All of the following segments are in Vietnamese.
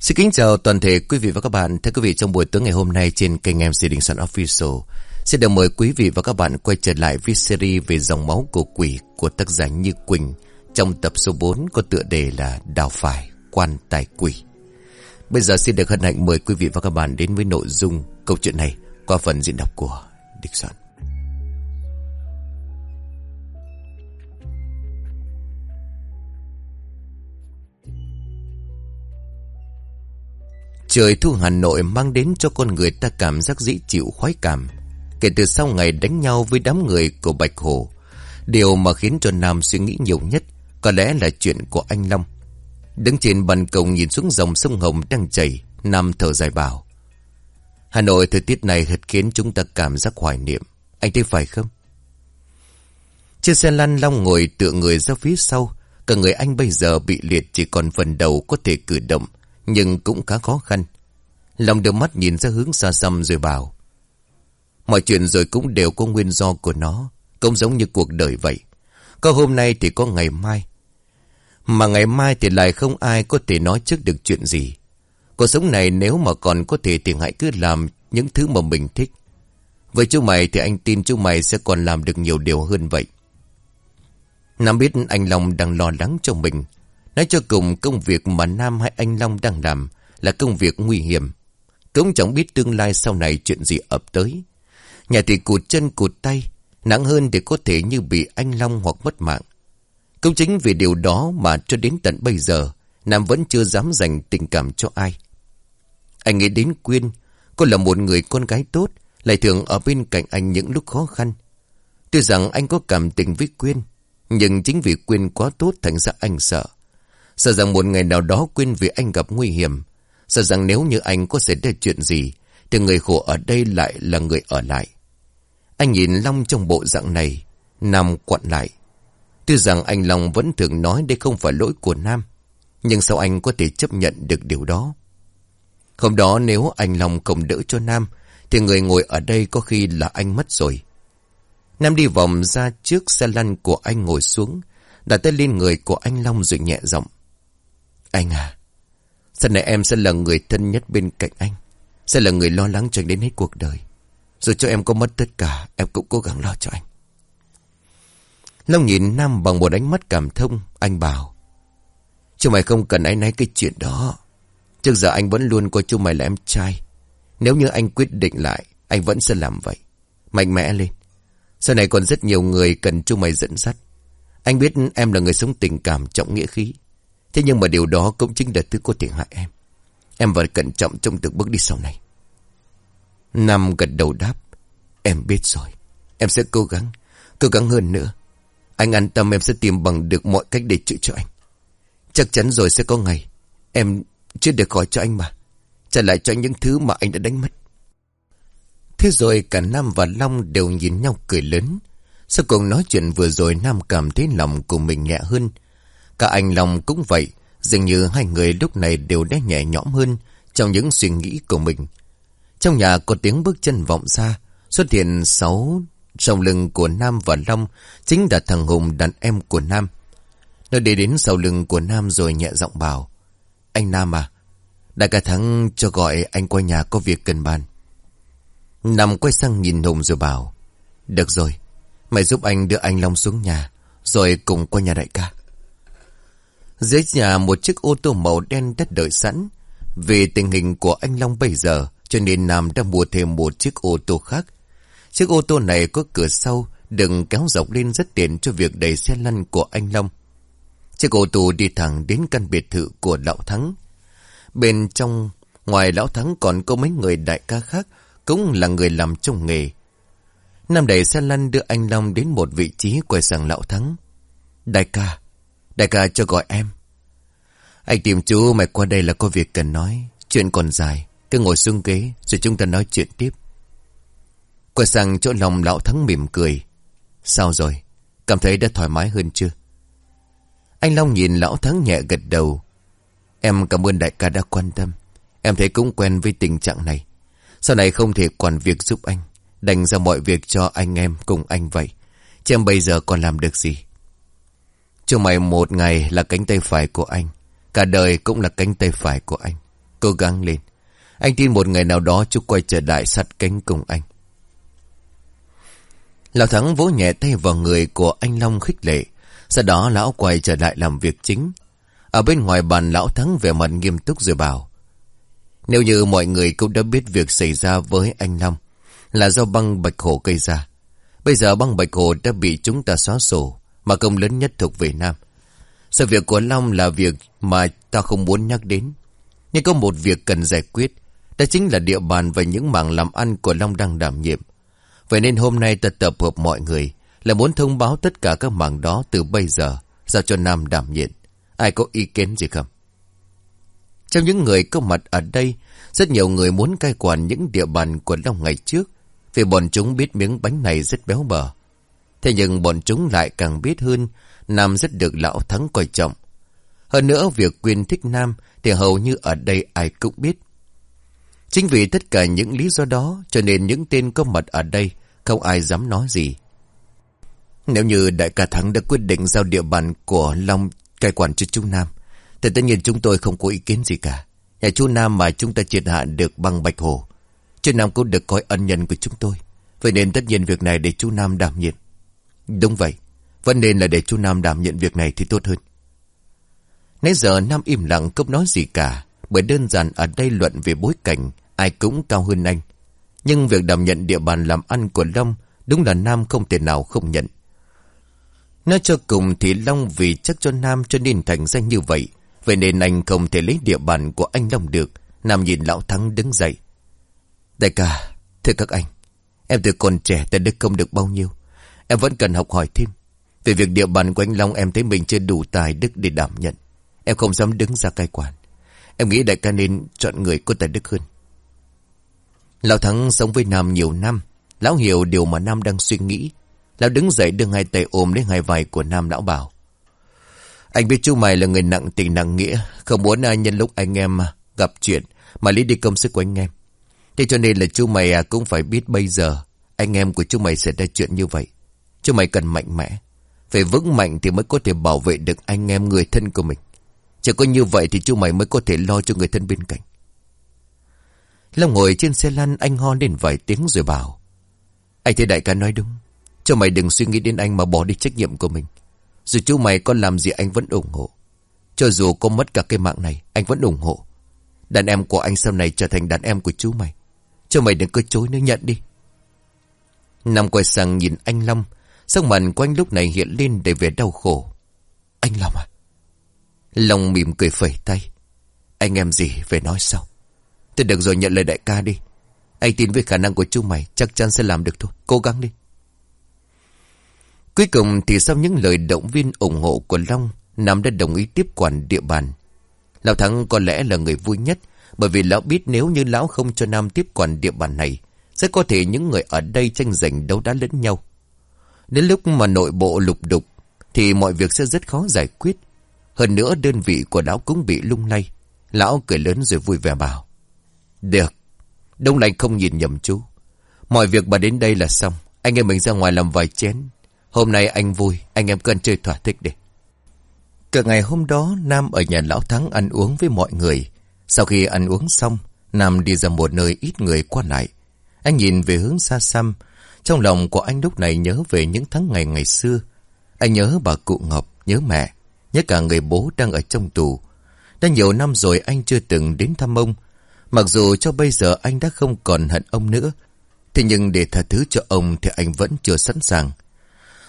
Xin kính chào toàn thể quý vị và các bạn. Thưa quý vị, trong buổi tối ngày hôm nay trên kênh MC Đình Soạn Official, xin được mời quý vị và các bạn quay trở lại với series về dòng máu của quỷ của tác giả Như Quỳnh trong tập số 4 có tựa đề là Đào Phải, Quan Tài Quỷ. Bây giờ xin được hân hạnh mời quý vị và các bạn đến với nội dung câu chuyện này qua phần diễn đọc của đình Soạn. Trời thu Hà Nội mang đến cho con người ta cảm giác dễ chịu khoái cảm. Kể từ sau ngày đánh nhau với đám người của Bạch Hồ, điều mà khiến cho Nam suy nghĩ nhiều nhất có lẽ là chuyện của anh Long. Đứng trên ban công nhìn xuống dòng sông Hồng đang chảy, Nam thở dài bảo. Hà Nội thời tiết này thật khiến chúng ta cảm giác hoài niệm. Anh thấy phải không? Trên xe lăn Long ngồi tựa người ra phía sau. Cả người anh bây giờ bị liệt chỉ còn phần đầu có thể cử động nhưng cũng khá khó khăn. Long đưa mắt nhìn ra hướng xa xăm rồi bảo. Mọi chuyện rồi cũng đều có nguyên do của nó, cũng giống như cuộc đời vậy. Có hôm nay thì có ngày mai. Mà ngày mai thì lại không ai có thể nói trước được chuyện gì. Cuộc sống này nếu mà còn có thể thì hãy cứ làm những thứ mà mình thích. Với chú mày thì anh tin chú mày sẽ còn làm được nhiều điều hơn vậy. Nam biết anh Long đang lo lắng cho mình. Nói cho cùng công việc mà Nam hay anh Long đang làm là công việc nguy hiểm. Cũng chẳng biết tương lai sau này chuyện gì ập tới. Nhà thì cụt chân cụt tay, nặng hơn thì có thể như bị anh Long hoặc mất mạng. Cũng chính vì điều đó mà cho đến tận bây giờ, Nam vẫn chưa dám dành tình cảm cho ai. Anh nghĩ đến Quyên, cô là một người con gái tốt, lại thường ở bên cạnh anh những lúc khó khăn. Tuy rằng anh có cảm tình với Quyên, nhưng chính vì Quyên quá tốt thành ra anh sợ. Sợ rằng một ngày nào đó quên vì anh gặp nguy hiểm. Sợ rằng nếu như anh có xảy ra chuyện gì, thì người khổ ở đây lại là người ở lại. Anh nhìn Long trong bộ dạng này, Nam quặn lại. Tuy rằng anh Long vẫn thường nói đây không phải lỗi của Nam, nhưng sao anh có thể chấp nhận được điều đó? Hôm đó nếu anh Long không đỡ cho Nam, thì người ngồi ở đây có khi là anh mất rồi. Nam đi vòng ra trước xe lăn của anh ngồi xuống, đặt tay lên người của anh Long rồi nhẹ giọng. Anh à, sau này em sẽ là người thân nhất bên cạnh anh, sẽ là người lo lắng cho anh đến hết cuộc đời. Rồi cho em có mất tất cả, em cũng cố gắng lo cho anh. Long nhìn Nam bằng một ánh mắt cảm thông, anh bảo. Chú mày không cần ái náy cái chuyện đó. Trước giờ anh vẫn luôn coi chú mày là em trai. Nếu như anh quyết định lại, anh vẫn sẽ làm vậy. Mạnh mẽ lên. Sau này còn rất nhiều người cần chú mày dẫn dắt. Anh biết em là người sống tình cảm trọng nghĩa khí. Thế nhưng mà điều đó cũng chính là thứ có thể hại em. Em phải cẩn trọng trong từng bước đi sau này. Nam gật đầu đáp. Em biết rồi. Em sẽ cố gắng. Cố gắng hơn nữa. Anh an tâm em sẽ tìm bằng được mọi cách để chữa cho anh. Chắc chắn rồi sẽ có ngày. Em chưa được khỏi cho anh mà. Trả lại cho anh những thứ mà anh đã đánh mất. Thế rồi cả Nam và Long đều nhìn nhau cười lớn. Sau cùng nói chuyện vừa rồi, Nam cảm thấy lòng của mình nhẹ hơn. Cả anh Long cũng vậy. Dường như hai người lúc này đều đã nhẹ nhõm hơn trong những suy nghĩ của mình. Trong nhà có tiếng bước chân vọng xa Xuất hiện sáu sau lưng của Nam và Long chính là thằng Hùng đàn em của Nam. Nó đi đến sau lưng của Nam rồi nhẹ giọng bảo. Anh Nam à, đại ca Thắng cho gọi anh qua nhà có việc cần bàn. Nam quay sang nhìn Hùng rồi bảo. Được rồi, mày giúp anh đưa anh Long xuống nhà, rồi cùng qua nhà đại ca. Dưới nhà một chiếc ô tô màu đen đất đợi sẵn. Vì tình hình của anh Long bây giờ, cho nên Nam đã mua thêm một chiếc ô tô khác. Chiếc ô tô này có cửa sau, đừng kéo dọc lên rất tiện cho việc đẩy xe lăn của anh Long. Chiếc ô tô đi thẳng đến căn biệt thự của Lão Thắng. Bên trong, ngoài Lão Thắng còn có mấy người đại ca khác, cũng là người làm trong nghề. Nam đẩy xe lăn đưa anh Long đến một vị trí quay sang Lão Thắng. Đại ca, đại ca cho gọi em. Anh tìm chú mày qua đây là có việc cần nói. Chuyện còn dài, cứ ngồi xuống ghế rồi chúng ta nói chuyện tiếp. Quay sang chỗ lòng Lão Thắng mỉm cười. Sao rồi? Cảm thấy đã thoải mái hơn chưa? Anh Long nhìn Lão Thắng nhẹ gật đầu. Em cảm ơn đại ca đã quan tâm. Em thấy cũng quen với tình trạng này. Sau này không thể quản việc giúp anh. Đành ra mọi việc cho anh em cùng anh vậy. Chứ em bây giờ còn làm được gì? Cho mày một ngày là cánh tay phải của anh. Cả đời cũng là cánh tay phải của anh. Cố gắng lên. Anh tin một ngày nào đó chú quay trở lại sát cánh cùng anh. Lão Thắng vỗ nhẹ tay vào người của anh Long khích lệ. Sau đó lão quay trở lại làm việc chính. Ở bên ngoài bàn, lão Thắng vẻ mặt nghiêm túc rồi bảo. Nếu như mọi người cũng đã biết việc xảy ra với anh Long, là do băng bạch hổ gây ra. Bây giờ băng bạch hổ đã bị chúng ta xóa sổ, mà công lớn nhất thuộc về Nam. Sự việc của Long là việc mà ta không muốn nhắc đến. Nhưng có một việc cần giải quyết. Đó chính là địa bàn và những mảng làm ăn của Long đang đảm nhiệm. Vậy nên hôm nay ta tập hợp mọi người là muốn thông báo tất cả các mảng đó từ bây giờ giao cho Nam đảm nhiệm. Ai có ý kiến gì không? Trong những người có mặt ở đây, rất nhiều người muốn cai quản những địa bàn của Long ngày trước, vì bọn chúng biết miếng bánh này rất béo bở. Thế nhưng bọn chúng lại càng biết hơn, Nam rất được lão thắng coi trọng. Hơn nữa, việc quyên thích Nam thì hầu như ở đây ai cũng biết. Chính vì tất cả những lý do đó, cho nên những tên có mặt ở đây, không ai dám nói gì. Nếu như đại ca Thắng đã quyết định giao địa bàn của Long cai quản cho chú Nam, thì tất nhiên chúng tôi không có ý kiến gì cả. Nhà chú Nam mà chúng ta triệt hạ được bằng Bạch Hồ. Chú Nam cũng được coi ân nhân của chúng tôi. Vậy nên tất nhiên việc này để chú Nam đảm nhiệm. Đúng vậy. Vẫn nên là để chú Nam đảm nhận việc này thì tốt hơn. Nãy giờ Nam im lặng không nói gì cả. Bởi đơn giản ở đây luận về bối cảnh, ai cũng cao hơn anh. Nhưng việc đảm nhận địa bàn làm ăn của Long đúng là Nam không thể nào không nhận. Nói cho cùng thì Long vì chắc cho Nam cho nên thành danh như vậy. Vậy nên anh không thể lấy địa bàn của anh Long được. Nam nhìn Lão Thắng đứng dậy. Đại ca, thưa các anh, em từ còn trẻ tới đức không được bao nhiêu. Em vẫn cần học hỏi thêm. Về việc địa bàn của anh Long em thấy mình chưa đủ tài đức để đảm nhận. Em không dám đứng ra cai quản. Em nghĩ đại ca nên chọn người có tài đức hơn. Lão Thắng sống với Nam nhiều năm. Lão hiểu điều mà Nam đang suy nghĩ. Lão đứng dậy đưa hai tay ôm lấy hai vai của Nam lão bảo. Anh biết chú mày là người nặng tình nặng nghĩa. Không muốn ai nhân lúc anh em gặp chuyện mà lấy đi công sức của anh em. Thế cho nên là chú mày cũng phải biết bây giờ anh em của chú mày sẽ ra chuyện như vậy. Chú mày cần mạnh mẽ. Phải vững mạnh thì mới có thể bảo vệ được anh em người thân của mình. Chỉ có như vậy thì chú mày mới có thể lo cho người thân bên cạnh. Long ngồi trên xe lăn anh ho lên vài tiếng rồi bảo. Anh thấy đại ca nói đúng. Cho mày đừng suy nghĩ đến anh mà bỏ đi trách nhiệm của mình. Dù chú mày có làm gì anh vẫn ủng hộ. Cho dù có mất cả cái mạng này, anh vẫn ủng hộ. Đàn em của anh sau này trở thành đàn em của chú mày. Cho mày đừng có chối nữa nhận đi. Nằm quay sang nhìn anh Long. Sắc mặt của anh lúc này hiện lên đầy vẻ đau khổ. Anh Long à? Long mỉm cười phẩy tay. Anh em gì về nói sau. Tôi được rồi nhận lời đại ca đi. Anh tin với khả năng của chú mày chắc chắn sẽ làm được thôi. Cố gắng đi. Cuối cùng thì sau những lời động viên ủng hộ của Long, Nam đã đồng ý tiếp quản địa bàn. Lão Thắng có lẽ là người vui nhất, bởi vì lão biết nếu như lão không cho Nam tiếp quản địa bàn này, sẽ có thể những người ở đây tranh giành đấu đá lẫn nhau. Đến lúc mà nội bộ lục đục, thì mọi việc sẽ rất khó giải quyết. Hơn nữa đơn vị của lão cũng bị lung lay. Lão cười lớn rồi vui vẻ bảo. Được, Đông Lạnh không nhìn nhầm chú. Mọi việc bà đến đây là xong. Anh em mình ra ngoài làm vài chén. Hôm nay anh vui, anh em cần chơi thỏa thích đi. Cả ngày hôm đó, Nam ở nhà Lão Thắng ăn uống với mọi người. Sau khi ăn uống xong, Nam đi ra một nơi ít người qua lại. Anh nhìn về hướng xa xăm. Trong lòng của anh lúc này nhớ về những tháng ngày ngày xưa. Anh nhớ bà cụ Ngọc, nhớ mẹ, nhớ cả người bố đang ở trong tù. Đã nhiều năm rồi anh chưa từng đến thăm ông. Mặc dù cho bây giờ anh đã không còn hận ông nữa. Thế nhưng để tha thứ cho ông thì anh vẫn chưa sẵn sàng.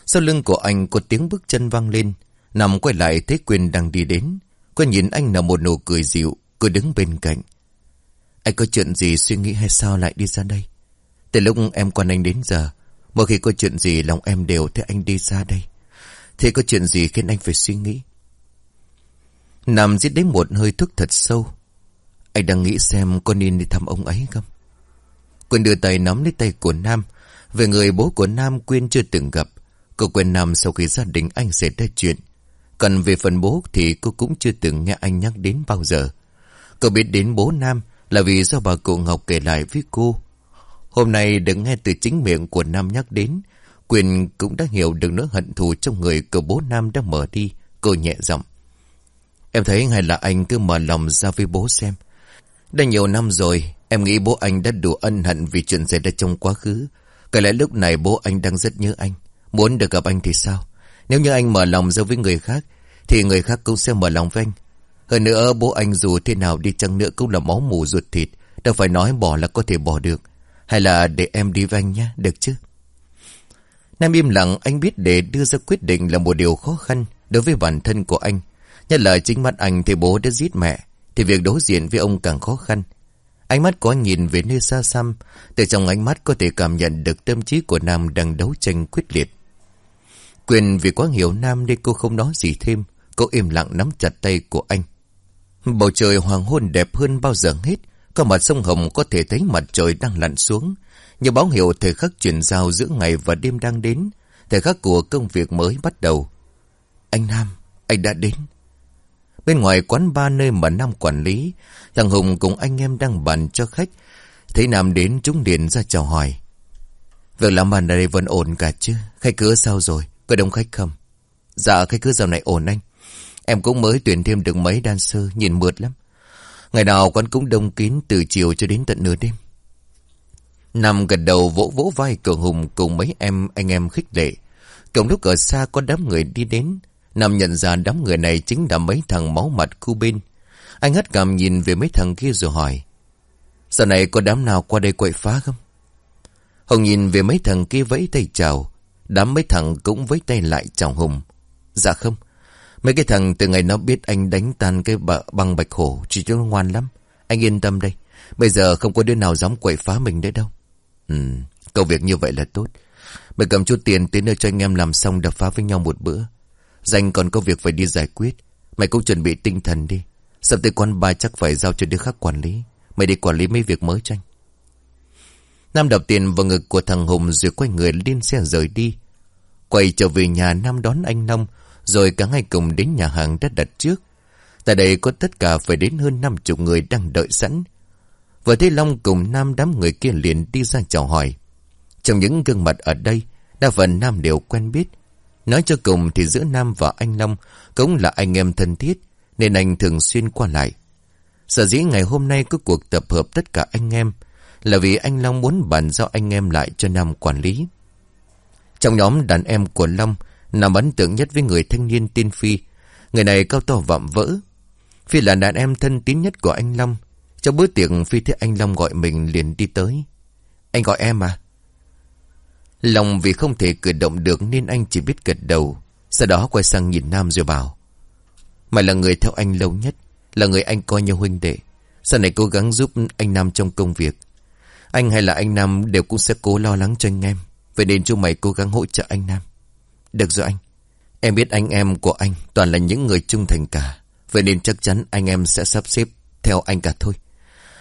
Sau lưng của anh có tiếng bước chân vang lên. Nằm quay lại thấy Quyên đang đi đến. Quyên nhìn anh là một nụ cười dịu. Cứ đứng bên cạnh. Anh có chuyện gì suy nghĩ hay sao lại đi ra đây? Từ lúc em quan anh đến giờ. Mỗi khi có chuyện gì lòng em đều thấy anh đi ra đây. Thế có chuyện gì khiến anh phải suy nghĩ? Nằm giết đến một hơi thức thật sâu. Anh đang nghĩ xem có nên đi thăm ông ấy không? Quyên đưa tay nắm lấy tay của Nam. Về người bố của Nam Quyên chưa từng gặp. Cô quen Nam sau khi gia đình anh xảy ra chuyện. Còn về phần bố thì cô cũng chưa từng nghe anh nhắc đến bao giờ. Cô biết đến bố Nam là vì do bà cụ Ngọc kể lại với cô. Hôm nay được nghe từ chính miệng của Nam nhắc đến. Quyền cũng đã hiểu được nỗi hận thù trong người của bố Nam đã mở đi. Cô nhẹ giọng. Em thấy hay là anh cứ mở lòng ra với bố xem. Đã nhiều năm rồi, em nghĩ bố anh đã đủ ân hận vì chuyện xảy ra trong quá khứ. Có lẽ lúc này bố anh đang rất nhớ anh. Muốn được gặp anh thì sao? Nếu như anh mở lòng ra với người khác, thì người khác cũng sẽ mở lòng với anh. Hơn nữa, bố anh dù thế nào đi chăng nữa cũng là máu mù ruột thịt. Đâu phải nói bỏ là có thể bỏ được. Hay là để em đi với anh nhé, được chứ? Nam im lặng, anh biết để đưa ra quyết định là một điều khó khăn đối với bản thân của anh. Nhất là chính mắt anh thì bố đã giết mẹ, thì việc đối diện với ông càng khó khăn. Ánh mắt có nhìn về nơi xa xăm, từ trong ánh mắt có thể cảm nhận được tâm trí của Nam đang đấu tranh quyết liệt. Quyền vì quá hiểu Nam nên cô không nói gì thêm, cô im lặng nắm chặt tay của anh. Bầu trời hoàng hôn đẹp hơn bao giờ hết, có mặt sông Hồng có thể thấy mặt trời đang lặn xuống. Như báo hiệu thời khắc chuyển giao giữa ngày và đêm đang đến, thời khắc của công việc mới bắt đầu. Anh Nam, anh đã đến. Bên ngoài quán ba nơi mà Nam quản lý, thằng Hùng cùng anh em đang bàn cho khách. Thấy Nam đến chúng điện ra chào hỏi. Việc làm bàn ở đây vẫn ổn cả chứ? Khách cửa sao rồi? Có đông khách không? Dạ khách cửa dạo này ổn anh. Em cũng mới tuyển thêm được mấy dancer, nhìn mượt lắm. Ngày nào quán cũng đông kín từ chiều cho đến tận nửa đêm. Nằm gật đầu vỗ vỗ vai cường hùng cùng mấy em, anh em khích lệ. Cộng lúc ở xa có đám người đi đến. Nam nhận ra đám người này chính là mấy thằng máu mặt khu bên. Anh hất cảm nhìn về mấy thằng kia rồi hỏi. Giờ này có đám nào qua đây quậy phá không? Hùng nhìn về mấy thằng kia vẫy tay chào. Đám mấy thằng cũng vẫy tay lại chào Hùng. Dạ không. Mấy cái thằng từ ngày nó biết anh đánh tan cái băng bạch hổ chỉ cho nó ngoan lắm. Anh yên tâm đây. Bây giờ không có đứa nào dám quậy phá mình đấy đâu. Ừ, công việc như vậy là tốt. Mày cầm chút tiền tới nơi cho anh em làm xong đập phá với nhau một bữa. Danh còn có việc phải đi giải quyết. Mày cũng chuẩn bị tinh thần đi. Sắp tới quán ba chắc phải giao cho đứa khác quản lý. Mày đi quản lý mấy việc mới cho anh. Nam đập tiền vào ngực của thằng Hùng rồi quay người lên xe rời đi. Quay trở về nhà Nam đón anh Long rồi cả hai cùng đến nhà hàng đã đặt trước. Tại đây có tất cả phải đến hơn 50 người đang đợi sẵn. Vừa thấy Long cùng Nam đám người kia liền đi ra chào hỏi. Trong những gương mặt ở đây, đa phần Nam đều quen biết. Nói cho cùng thì giữa Nam và anh Long cũng là anh em thân thiết, nên anh thường xuyên qua lại. Sở dĩ ngày hôm nay có cuộc tập hợp tất cả anh em là vì anh Long muốn bàn giao anh em lại cho Nam quản lý. Trong nhóm đàn em của Long, Nam ấn tượng nhất với người thanh niên tin Phi. Người này cao to vạm vỡ. Phi là đàn em thân tín nhất của anh Long. Trong bữa tiệc, Phi thấy anh Long gọi mình liền đi tới. Anh gọi em à? long vì không thể cử động được nên anh chỉ biết gật đầu. Sau đó quay sang nhìn Nam rồi bảo. Mày là người theo anh lâu nhất. Là người anh coi như huynh đệ. Sau này cố gắng giúp anh Nam trong công việc. Anh hay là anh Nam đều cũng sẽ cố lo lắng cho anh em. Vậy nên chúng mày cố gắng hỗ trợ anh Nam. Được rồi anh. Em biết anh em của anh toàn là những người trung thành cả. Vậy nên chắc chắn anh em sẽ sắp xếp theo anh cả thôi.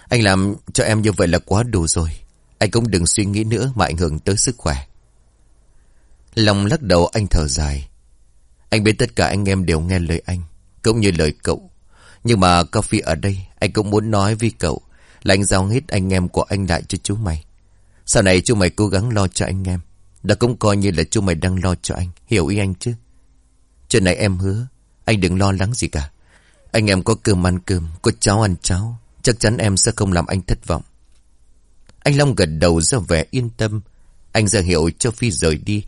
Anh làm cho em như vậy là quá đủ rồi. Anh cũng đừng suy nghĩ nữa mà ảnh hưởng tới sức khỏe. Lòng lắc đầu anh thở dài. Anh biết tất cả anh em đều nghe lời anh, cũng như lời cậu. Nhưng mà coffee ở đây, anh cũng muốn nói với cậu là anh giao hết anh em của anh lại cho chú mày. Sau này chú mày cố gắng lo cho anh em. Đó cũng coi như là chú mày đang lo cho anh, hiểu ý anh chứ? Chuyện này em hứa, anh đừng lo lắng gì cả. Anh em có cơm ăn cơm, có cháo ăn cháo. Chắc chắn em sẽ không làm anh thất vọng. Anh Long gật đầu ra vẻ yên tâm. Anh ra hiệu cho Phi rời đi.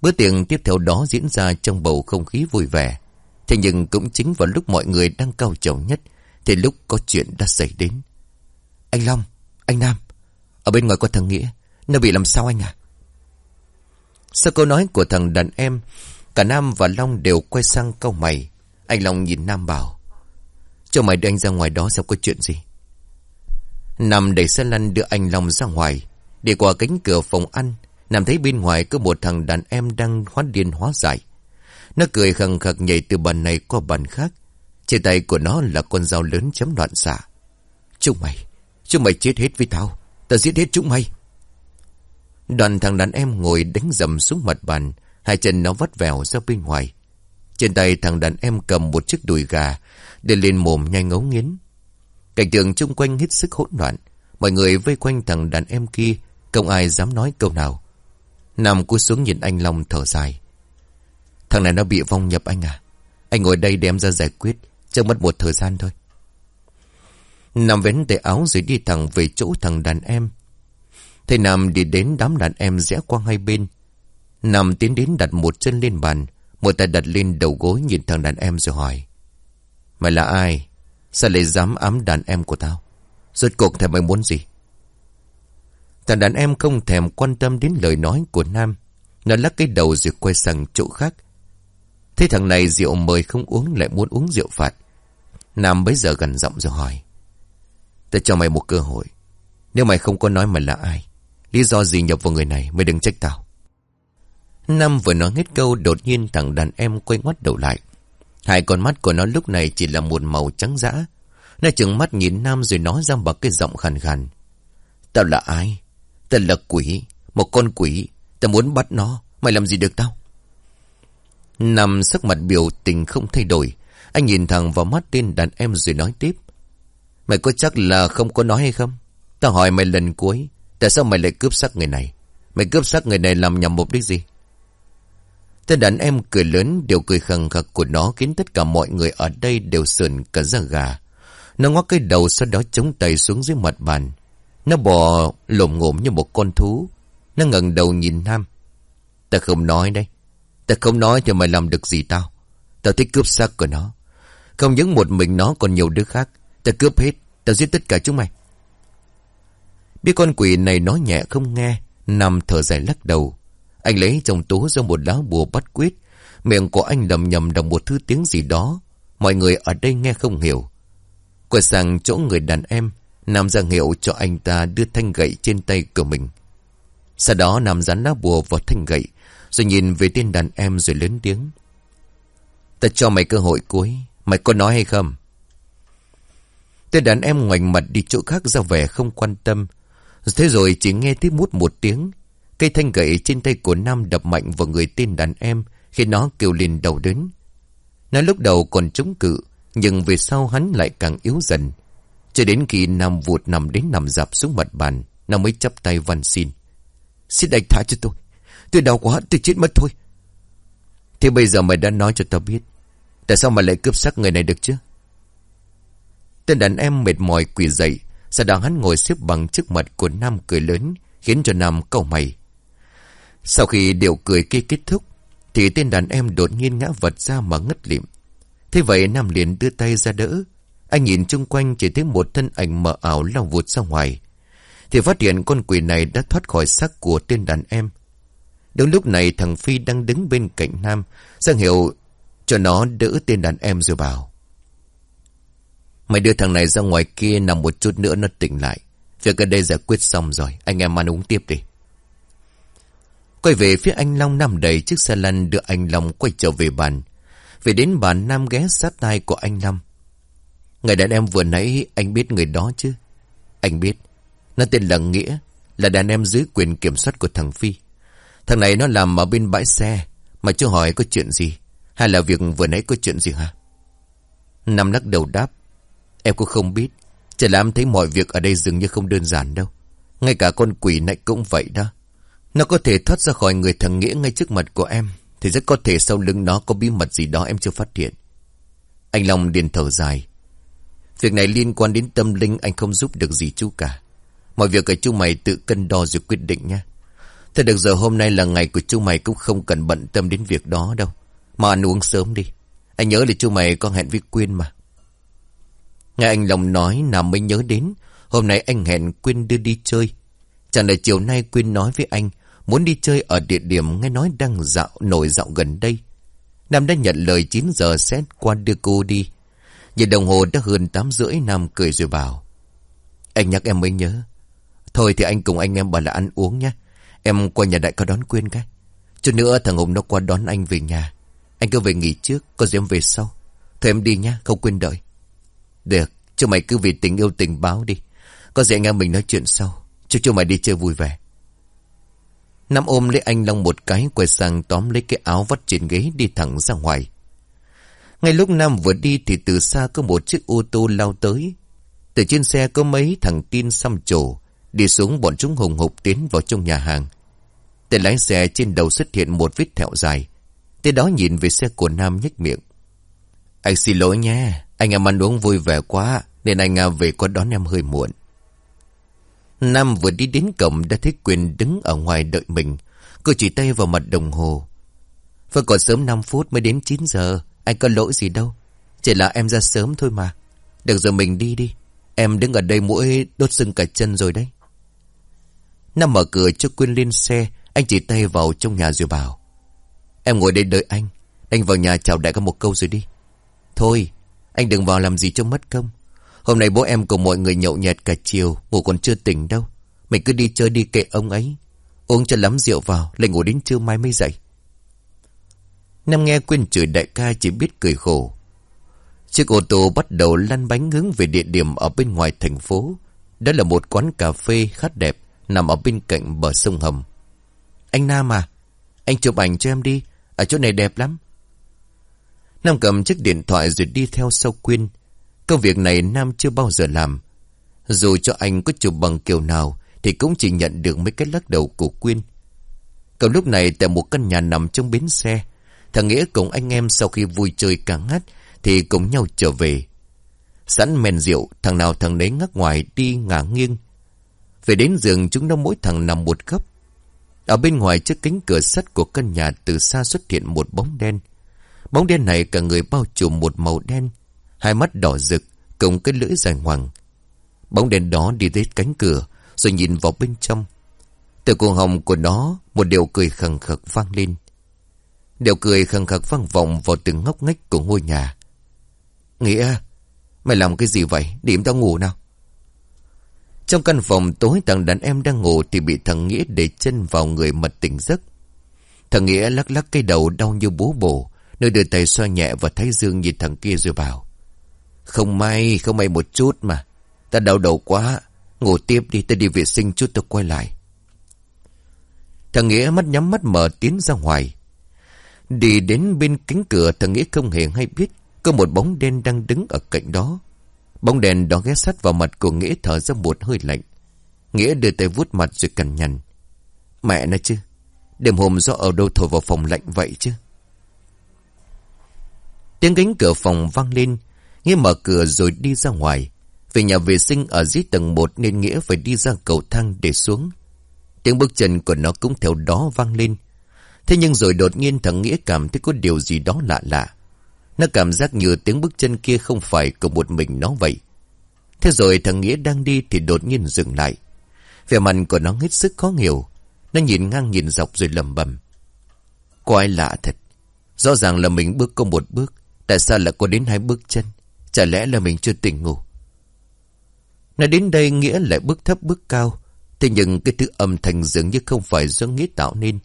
Bữa tiệc tiếp theo đó diễn ra trong bầu không khí vui vẻ. Thế nhưng cũng chính vào lúc mọi người đang cao trầu nhất, thì lúc có chuyện đã xảy đến. Anh Long, anh Nam, ở bên ngoài có thằng Nghĩa, nó bị làm sao anh à? Sau câu nói của thằng đàn em, cả Nam và Long đều quay sang câu mày. Anh Long nhìn Nam bảo, cho mày đưa anh ra ngoài đó xem có chuyện gì. Nam đẩy xe lăn đưa anh Long ra ngoài, đi qua cánh cửa phòng ăn, Nam thấy bên ngoài có một thằng đàn em đang hóa điên hóa giải. Nó cười khẳng khặc nhảy từ bàn này qua bàn khác. Trên tay của nó là con dao lớn chấm đoạn xạ. Chúng mày, chúng mày chết hết với tao. Tao giết hết chúng mày. Đoàn thằng đàn em ngồi đánh dầm xuống mặt bàn. Hai chân nó vắt vẻo ra bên ngoài. Trên tay thằng đàn em cầm một chiếc đùi gà. Để lên mồm nhanh ngấu nghiến. Cảnh tượng chung quanh hết sức hỗn loạn. Mọi người vây quanh thằng đàn em kia. Không ai dám nói câu nào. Nằm cú xuống nhìn anh Long thở dài. Thằng này nó bị vong nhập anh à? Anh ngồi đây đem ra giải quyết. Chắc mất một thời gian thôi. Nam vén tay áo rồi đi thẳng về chỗ thằng đàn em. Thầy Nam đi đến đám đàn em rẽ qua hai bên. Nam tiến đến đặt một chân lên bàn. Một tay đặt lên đầu gối nhìn thằng đàn em rồi hỏi. Mày là ai? Sao lại dám ám đàn em của tao? Rốt cuộc thầy mày muốn gì? Thằng đàn em không thèm quan tâm đến lời nói của Nam. Nó lắc cái đầu rồi quay sang chỗ khác. Thế thằng này rượu mời không uống lại muốn uống rượu phạt. Nam bấy giờ gần giọng rồi hỏi. Tao cho mày một cơ hội. Nếu mày không có nói mày là ai, lý do gì nhập vào người này, mày đừng trách tao. Nam vừa nói hết câu đột nhiên thằng đàn em quay ngoắt đầu lại. Hai con mắt của nó lúc này chỉ là một màu trắng dã. Nó chừng mắt nhìn Nam rồi nói ra bằng cái giọng khàn khàn. Tao là ai? Tao là quỷ, một con quỷ. Tao muốn bắt nó, mày làm gì được tao? Nam sắc mặt biểu tình không thay đổi. Anh nhìn thẳng vào mắt tên đàn em rồi nói tiếp. Mày có chắc là không có nói hay không? Tao hỏi mày lần cuối. Tại sao mày lại cướp xác người này? Mày cướp xác người này làm nhằm mục đích gì? Tên đàn em cười lớn đều cười khẳng khắc của nó khiến tất cả mọi người ở đây đều sườn cả da gà. Nó ngó cái đầu sau đó chống tay xuống dưới mặt bàn. Nó bò lồm ngồm như một con thú. Nó ngẩng đầu nhìn Nam. Ta không nói đây. Ta không nói thì mày làm được gì tao. Tao thích cướp xác của nó. Không những một mình nó, còn nhiều đứa khác. Ta cướp hết. Tao giết tất cả chúng mày. Biết con quỷ này nói nhẹ không nghe. Nằm thở dài lắc đầu. Anh lấy trong tố ra một lá bùa bắt quyết. Miệng của anh lầm nhầm đọc một thứ tiếng gì đó. Mọi người ở đây nghe không hiểu. Quay sang chỗ người đàn em. Nam ra hiệu cho anh ta đưa thanh gậy trên tay của mình. Sau đó Nam dán lá bùa vào thanh gậy. Rồi nhìn về tên đàn em rồi lớn tiếng. Ta cho mày cơ hội cuối. Mày có nói hay không? Tên đàn em ngoảnh mặt đi chỗ khác ra vẻ không quan tâm. Thế rồi chỉ nghe tiếng mút một tiếng. Cây thanh gậy trên tay của Nam đập mạnh vào người tên đàn em khi nó kêu lên đầu đến Nó lúc đầu còn chống cự, nhưng về sau hắn lại càng yếu dần. Cho đến khi Nam vụt nằm đến nằm dạp xuống mặt bàn, nó mới chắp tay van xin. Xin anh tha cho tôi. Tôi đau quá, tôi chết mất thôi. Thế bây giờ mày đã nói cho tao biết. Tại sao mày lại cướp xác người này được chứ? Tên đàn em mệt mỏi quỳ dậy. Sau đó hắn ngồi xếp bằng trước mặt của Nam cười lớn, khiến cho Nam cầu mày. Sau khi điệu cười kia kết thúc, thì tên đàn em đột nhiên ngã vật ra mà ngất lịm. Thế vậy Nam liền đưa tay ra đỡ. Anh nhìn chung quanh chỉ thấy một thân ảnh mờ ảo lao vụt ra ngoài. Thì phát hiện con quỷ này đã thoát khỏi xác của tên đàn em. Đúng lúc này thằng Phi đang đứng bên cạnh Nam, ra hiệu cho nó đỡ tên đàn em rồi bảo. Mày đưa thằng này ra ngoài kia nằm một chút nữa nó tỉnh lại. Việc ở đây giải quyết xong rồi, anh em ăn uống tiếp đi. Quay về phía anh Long nằm đầy chiếc xe lăn đưa anh Long quay trở về bàn. Về đến bàn Nam ghé sát tay của anh Long. Người đàn em vừa nãy anh biết người đó chứ? Anh biết. Nó tên là Nghĩa, là đàn em dưới quyền kiểm soát của thằng Phi. Thằng này nó làm ở bên bãi xe, mà chưa hỏi có chuyện gì. Hay là việc vừa nãy có chuyện gì hả? Nam lắc đầu đáp. Em cũng không biết. Chỉ là em thấy mọi việc ở đây dường như không đơn giản đâu. Ngay cả con quỷ này cũng vậy đó. Nó có thể thoát ra khỏi người thằng Nghĩa ngay trước mặt của em. Thì rất có thể sau lưng nó có bí mật gì đó em chưa phát hiện. Anh Long điền thở dài. Việc này liên quan đến tâm linh, anh không giúp được gì chú cả. Mọi việc ở chú mày tự cân đo rồi quyết định nhé Thế được giờ hôm nay là ngày của chú mày cũng không cần bận tâm đến việc đó đâu. Mà ăn uống sớm đi. Anh nhớ là chú mày có hẹn với Quyên mà. Nghe anh Long nói nam mới nhớ đến. Hôm nay anh hẹn Quyên đưa đi chơi. Chẳng là chiều nay Quyên nói với anh muốn đi chơi ở địa điểm nghe nói đang dạo nổi dạo gần đây. Nam đã nhận lời 9 giờ sẽ qua đưa cô đi. Nhìn đồng hồ đã hơn 8 rưỡi Nam cười rồi bảo. Anh nhắc em mới nhớ. Thôi thì anh cùng anh em bảo là ăn uống nhé. Em qua nhà đại có đón Quyên cái. Chút nữa thằng Hùng nó qua đón anh về nhà. Anh cứ về nghỉ trước, có gì em về sau. Thôi em đi nhá, không quên đợi. Được, à, cho mày cứ vì tình yêu tình báo đi. Có gì anh em mình nói chuyện sau. Chúc cho mày đi chơi vui vẻ. Nam ôm lấy anh Long một cái, quay sang tóm lấy cái áo vắt trên ghế đi thẳng ra ngoài. Ngay lúc Nam vừa đi thì từ xa có một chiếc ô tô lao tới. Từ trên xe có mấy thằng tin xăm trổ. Đi xuống bọn chúng hùng hục tiến vào trong nhà hàng. Tên lái xe trên đầu xuất hiện một vết thẹo dài. Tên đó nhìn về xe của Nam nhếch miệng. Anh xin lỗi nha. Anh em ăn uống vui vẻ quá. Nên anh à, về có đón em hơi muộn. Nam vừa đi đến cổng đã thấy Quyền đứng ở ngoài đợi mình. Cô chỉ tay vào mặt đồng hồ. Vẫn còn sớm 5 phút mới đến 9 giờ. Anh có lỗi gì đâu. Chỉ là em ra sớm thôi mà. Được rồi, mình đi đi. Em đứng ở đây mũi đốt sưng cả chân rồi đấy. Nam mở cửa cho Quyên lên xe. Anh chỉ tay vào trong nhà rồi bảo, Em ngồi đây đợi anh. Anh vào nhà chào đại có một câu rồi đi. Thôi anh đừng vào làm gì cho mất công Hôm nay bố em cùng mọi người nhậu nhẹt cả chiều Ngủ còn chưa tỉnh đâu Mình cứ đi chơi đi kệ ông ấy Uống cho lắm rượu vào Lại ngủ đến trưa mai mới dậy Nam nghe quên chửi đại ca chỉ biết cười khổ Chiếc ô tô bắt đầu lăn bánh hướng về địa điểm ở bên ngoài thành phố. Đó là một quán cà phê khá đẹp, nằm ở bên cạnh bờ sông Hầm. Anh Nam à, anh chụp ảnh cho em đi, ở chỗ này đẹp lắm. Nam cầm chiếc điện thoại rồi đi theo sau Quyên. Công việc này Nam chưa bao giờ làm. Dù cho anh có chụp bằng kiểu nào, thì cũng chỉ nhận được mấy cái lắc đầu của Quyên. Còn lúc này tại một căn nhà nằm trong bến xe, thằng Nghĩa cùng anh em sau khi vui chơi cả ngắt thì cùng nhau trở về. Sẵn men rượu, thằng nào thằng đấy ngắc ngoài đi ngả nghiêng. Về đến giường chúng nó mỗi thằng nằm một góc. Ở bên ngoài trước cánh cửa sắt của căn nhà từ xa xuất hiện một bóng đen. Bóng đen này cả người bao trùm một màu đen, hai mắt đỏ rực, cùng cái lưỡi dài ngoằng. Bóng đen đó đi tới cánh cửa, rồi nhìn vào bên trong. Từ cuồng hồng của nó, một điều cười khẳng khắc vang lên. Điều cười khẳng khắc vang vọng vào từng ngóc ngách của ngôi nhà. Nghĩa, mày làm cái gì vậy? Điểm tao ngủ nào. Trong căn phòng tối thằng đàn em đang ngủ thì bị thằng Nghĩa để chân vào người mật tỉnh giấc. Thằng Nghĩa lắc lắc cái đầu đau như bố bổ, nơi đưa tay xoa nhẹ và thái dương nhìn thằng kia rồi bảo. Không may, không may một chút mà. Ta đau đầu quá, ngủ tiếp đi, ta đi vệ sinh chút tôi quay lại. Thằng Nghĩa mắt nhắm mắt mở tiến ra ngoài. Đi đến bên kính cửa thằng Nghĩa không hề hay biết có một bóng đen đang đứng ở cạnh đó. Bóng đèn đó ghé sát vào mặt của Nghĩa thở ra một hơi lạnh. Nghĩa đưa tay vuốt mặt rồi cằn nhằn. Mẹ nó chứ. Đêm hôm do ở đâu thổi vào phòng lạnh vậy chứ. Tiếng cánh cửa phòng vang lên. Nghĩa mở cửa rồi đi ra ngoài. Về nhà vệ sinh ở dưới tầng 1 nên Nghĩa phải đi ra cầu thang để xuống. Tiếng bước chân của nó cũng theo đó vang lên. Thế nhưng rồi đột nhiên thằng Nghĩa cảm thấy có điều gì đó lạ lạ. Nó cảm giác như tiếng bước chân kia không phải của một mình nó vậy. Thế rồi thằng Nghĩa đang đi thì đột nhiên dừng lại. Vẻ mặt của nó hết sức khó hiểu. Nó nhìn ngang nhìn dọc rồi lầm bầm. Có ai lạ thật. Rõ ràng là mình bước có một bước. Tại sao lại có đến hai bước chân? Chả lẽ là mình chưa tỉnh ngủ? Nói đến đây, Nghĩa lại bước thấp bước cao. Thế nhưng cái thứ âm thanh dường như không phải do Nghĩa tạo nên.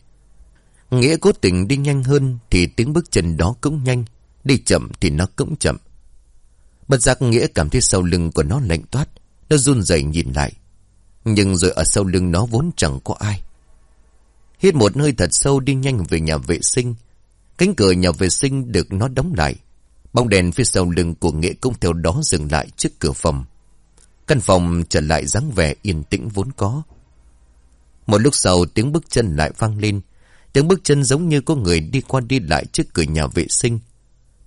Nghĩa cố tình đi nhanh hơn thì tiếng bước chân đó cũng nhanh. Đi chậm thì nó cũng chậm. Bất giác Nghĩa cảm thấy sau lưng của nó lạnh toát. Nó run rẩy nhìn lại. Nhưng rồi ở sau lưng nó vốn chẳng có ai. Hít một hơi thật sâu đi nhanh về nhà vệ sinh. Cánh cửa nhà vệ sinh được nó đóng lại. Bóng đèn phía sau lưng của Nghĩa cũng theo đó dừng lại trước cửa phòng. Căn phòng trở lại dáng vẻ yên tĩnh vốn có. Một lúc sau tiếng bước chân lại vang lên. Tiếng bước chân giống như có người đi qua đi lại trước cửa nhà vệ sinh.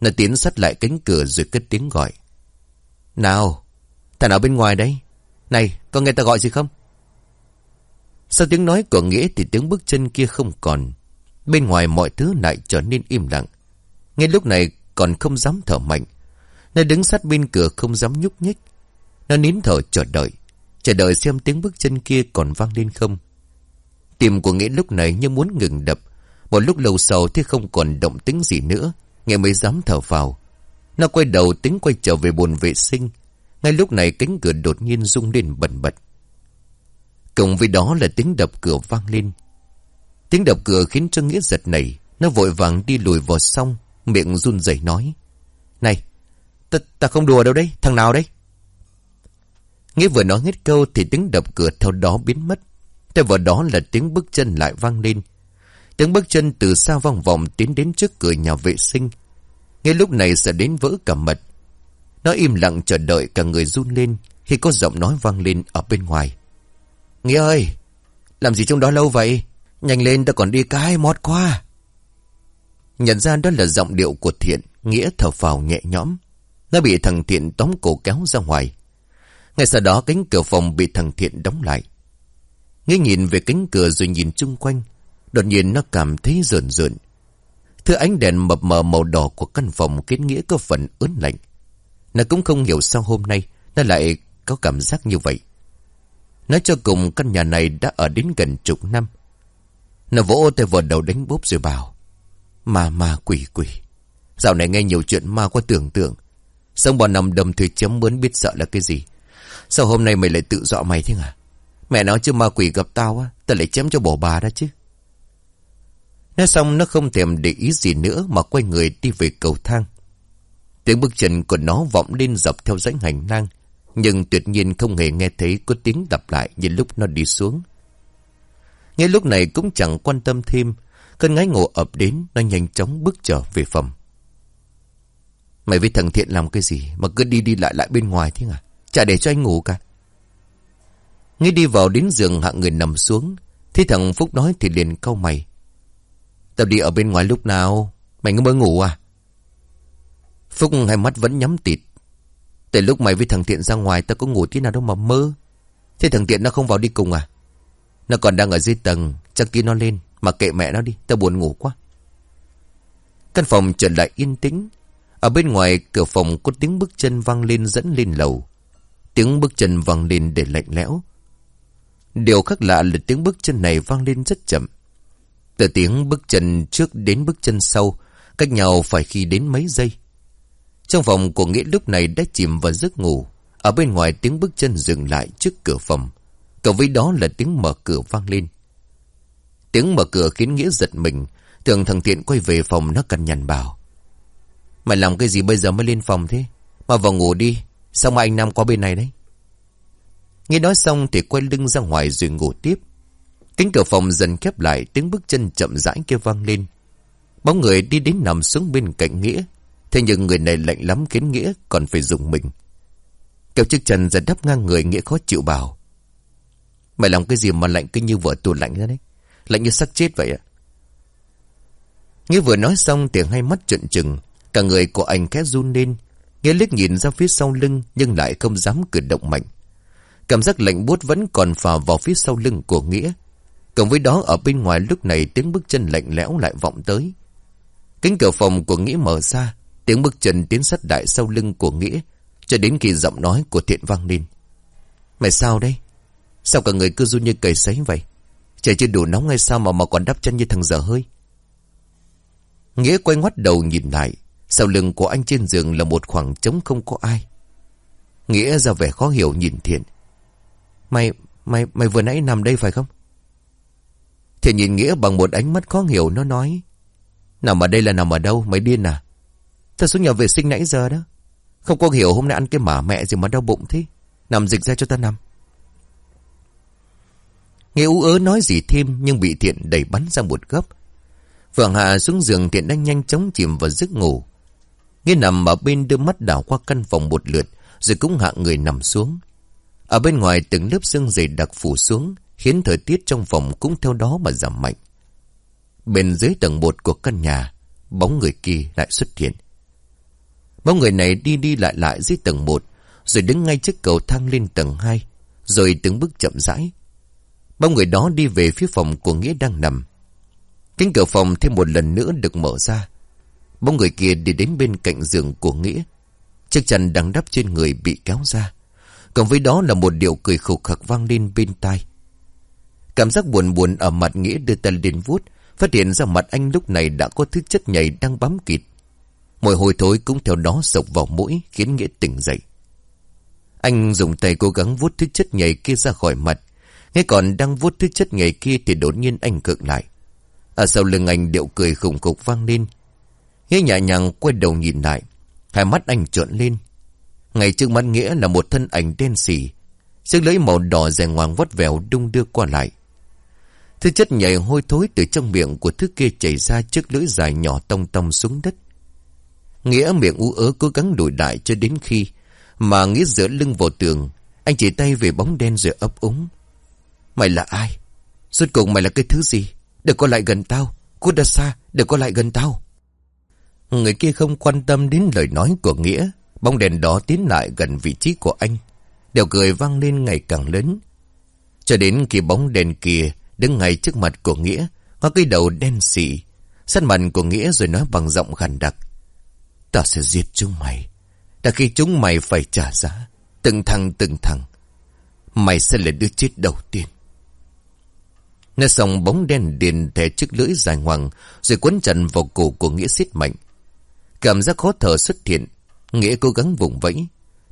Nó tiến sát lại cánh cửa rồi cất tiếng gọi. Nào, thằng nào bên ngoài đấy? Này, có nghe ta gọi gì không? Sau tiếng nói của Nghĩa thì tiếng bước chân kia không còn. Bên ngoài mọi thứ lại trở nên im lặng. Ngay lúc này còn không dám thở mạnh. Nó đứng sát bên cửa không dám nhúc nhích. Nó nín thở chờ đợi. Chờ đợi xem tiếng bước chân kia còn vang lên không. Tim của Nghĩa lúc này như muốn ngừng đập. Một lúc lâu sau thì không còn động tính gì nữa. Nghĩa mới dám thở vào. Nó quay đầu tính quay trở về bồn vệ sinh. Ngay lúc này cánh cửa đột nhiên rung lên bẩn bật. Cùng với đó là tiếng đập cửa vang lên. Tiếng đập cửa khiến cho Nghĩa giật này, Nó vội vàng đi lùi vào xong. Miệng run rẩy nói. Này, ta, ta không đùa đâu đấy. Thằng nào đấy? Nghĩa vừa nói hết câu thì tiếng đập cửa theo đó biến mất. Theo vào đó là tiếng bước chân lại vang lên. Tiếng bước chân từ xa vòng vòng tiến đến trước cửa nhà vệ sinh. Ngay lúc này sẽ đến vỡ cả mật. Nó im lặng chờ đợi cả người run lên khi có giọng nói vang lên ở bên ngoài. Nghĩa ơi, làm gì trong đó lâu vậy? Nhanh lên ta còn đi cái mót qua. Nhận ra đó là giọng điệu của Thiện, Nghĩa thở phào nhẹ nhõm. Nó bị thằng Thiện tóm cổ kéo ra ngoài. Ngay sau đó cánh cửa phòng bị thằng Thiện đóng lại. Nghĩa nhìn về cánh cửa rồi nhìn chung quanh. Đột nhiên nó cảm thấy rợn rợn. Thứ ánh đèn mập mờ màu đỏ của căn phòng khiến Nghĩa có phần ớn lạnh. Nó cũng không hiểu sao hôm nay nó lại có cảm giác như vậy. Nói cho cùng căn nhà này đã ở đến gần chục năm. Nó vỗ tay vào đầu đánh bốp rồi bảo. Ma ma quỷ quỷ. Dạo này nghe nhiều chuyện ma quá tưởng tượng. xong bọn nằm đầm thì chấm mướn biết sợ là cái gì. Sao hôm nay mày lại tự dọa mày thế à? Mẹ nói chứ ma quỷ gặp tao á, tao lại chém cho bổ bà đó chứ. Nói xong nó không thèm để ý gì nữa mà quay người đi về cầu thang. Tiếng bước chân của nó vọng lên dọc theo dãy hành lang. Nhưng tuyệt nhiên không hề nghe thấy có tiếng đập lại như lúc nó đi xuống. Ngay lúc này cũng chẳng quan tâm thêm. Cơn ngái ngộ ập đến, nó nhanh chóng bước trở về phòng. Mày với thằng Thiện làm cái gì mà cứ đi đi lại lại bên ngoài thế à? Chả để cho anh ngủ cả. Nghĩ đi vào đến giường hạ người nằm xuống. Thế thằng Phúc nói thì liền cau mày. Tao đi ở bên ngoài lúc nào? Mày mới ngủ à? Phúc hai mắt vẫn nhắm tịt. Từ lúc mày với thằng Thiện ra ngoài tao có ngủ tí nào đâu mà mơ. Thế thằng Thiện nó không vào đi cùng à? Nó còn đang ở dưới tầng. Chắc tí nó lên. Mà kệ mẹ nó đi. Tao buồn ngủ quá. Căn phòng trở lại yên tĩnh. Ở bên ngoài cửa phòng có tiếng bước chân vang lên dẫn lên lầu. Tiếng bước chân vang lên để lạnh lẽo. Điều khác lạ là tiếng bước chân này vang lên rất chậm. Từ tiếng bước chân trước đến bước chân sau, cách nhau phải khi đến mấy giây. Trong phòng của Nghĩa lúc này đã chìm vào giấc ngủ. Ở bên ngoài tiếng bước chân dừng lại trước cửa phòng. Cộng với đó là tiếng mở cửa vang lên. Tiếng mở cửa khiến Nghĩa giật mình. Tưởng thằng Thiện quay về phòng nó cằn nhằn bảo. Mày làm cái gì bây giờ mới lên phòng thế? Mà vào ngủ đi. xong mà anh Nam qua bên này đấy? Nghe nói xong thì quay lưng ra ngoài rồi ngủ tiếp. Cánh cửa phòng dần khép lại, tiếng bước chân chậm rãi kia vang lên. Bóng người đi đến nằm xuống bên cạnh Nghĩa. Thế nhưng người này lạnh lắm khiến Nghĩa còn phải dùng mình. Kéo chiếc chân ra đắp ngang người, Nghĩa khó chịu bảo. Mày làm cái gì mà lạnh cứ như vợ tù lạnh ra đấy. Lạnh như xác chết vậy ạ. Nghĩa vừa nói xong thì hai mắt trợn trừng. Cả người của anh khẽ run lên. Nghĩa liếc nhìn ra phía sau lưng nhưng lại không dám cử động mạnh. Cảm giác lạnh buốt vẫn còn phà vào phía sau lưng của Nghĩa. Cộng với đó ở bên ngoài lúc này tiếng bước chân lạnh lẽo lại vọng tới. Cánh cửa phòng của Nghĩa mở ra, tiếng bước chân tiến sát đại sau lưng của Nghĩa, cho đến khi giọng nói của thiện vang lên. Mày sao đây? Sao cả người cứ run như cầy sấy vậy? Trời chưa đủ nóng hay sao mà mà còn đắp chân như thằng dở hơi? Nghĩa quay ngoắt đầu nhìn lại, sau lưng của anh trên giường là một khoảng trống không có ai. Nghĩa ra vẻ khó hiểu nhìn thiện. Mày, mày, mày vừa nãy nằm đây phải không? Thiện nhìn Nghĩa bằng một ánh mắt khó hiểu nó nói. Nằm ở đây là nằm ở đâu, mày điên à? Tao xuống nhà vệ sinh nãy giờ đó. Không có hiểu hôm nay ăn cái mả mẹ gì mà đau bụng thế. Nằm dịch ra cho ta nằm. Nghe ú ớ nói gì thêm nhưng bị thiện đẩy bắn ra một góc. Phượng hạ xuống giường thiện đang nhanh chóng chìm vào giấc ngủ. Nghe nằm ở bên đưa mắt đảo qua căn phòng một lượt rồi cũng hạ người nằm xuống. Ở bên ngoài từng lớp sương dày đặc phủ xuống khiến thời tiết trong phòng cũng theo đó mà giảm mạnh. Bên dưới tầng một của căn nhà, bóng người kia lại xuất hiện. Bóng người này đi đi lại lại dưới tầng một, rồi đứng ngay trước cầu thang lên tầng hai, rồi từng bước chậm rãi. Ba người đó đi về phía phòng của Nghĩa đang nằm. Cánh cửa phòng thêm một lần nữa được mở ra. Bóng người kia đi đến bên cạnh giường của Nghĩa. Chiếc chăn đang đắp trên người bị kéo ra. Cộng với đó là một điệu cười khục khặc vang lên bên tai. Cảm giác buồn buồn ở mặt Nghĩa đưa tay lên vuốt, phát hiện ra mặt anh lúc này đã có thứ chất nhầy đang bám kịt. Mùi hôi thối cũng theo đó sộc vào mũi khiến Nghĩa tỉnh dậy. Anh dùng tay cố gắng vuốt thứ chất nhầy kia ra khỏi mặt. Nghe còn đang vuốt thứ chất nghề kia thì đột nhiên anh cực lại. Ở sau lưng anh điệu cười khủng khục vang lên. Nghĩa nhẹ nhàng quay đầu nhìn lại. Hai mắt anh trợn lên. Ngay trước mắt Nghĩa là một thân ảnh đen xỉ. Chiếc lưỡi màu đỏ dài ngoằng vắt vẻo đung đưa qua lại. Thứ chất nhảy hôi thối từ trong miệng của thứ kia chảy ra trước lưỡi dài nhỏ tông tông xuống đất. Nghĩa miệng ú ớ cố gắng đổi đại cho đến khi mà Nghĩa giữa lưng vào tường. Anh chỉ tay về bóng đen rồi ấp úng. Mày là ai? Suốt cùng mày là cái thứ gì? Đừng có lại gần tao. Cút ra xa, đừng có lại gần tao. Người kia không quan tâm đến lời nói của Nghĩa. Bóng đèn đó tiến lại gần vị trí của anh. Đều cười vang lên ngày càng lớn Cho đến khi bóng đèn kia Đứng ngay trước mặt của Nghĩa Có cái đầu đen xỉ Sắt mặt của Nghĩa rồi nói bằng giọng khàn đặc Ta sẽ giết chúng mày Đã khi chúng mày phải trả giá Từng thằng từng thằng Mày sẽ là đứa chết đầu tiên Nghe xong bóng đen điền thẻ chiếc lưỡi dài ngoằng, Rồi quấn chặt vào cổ của Nghĩa xiết mạnh. Cảm giác khó thở xuất hiện. Nghĩa cố gắng vùng vẫy.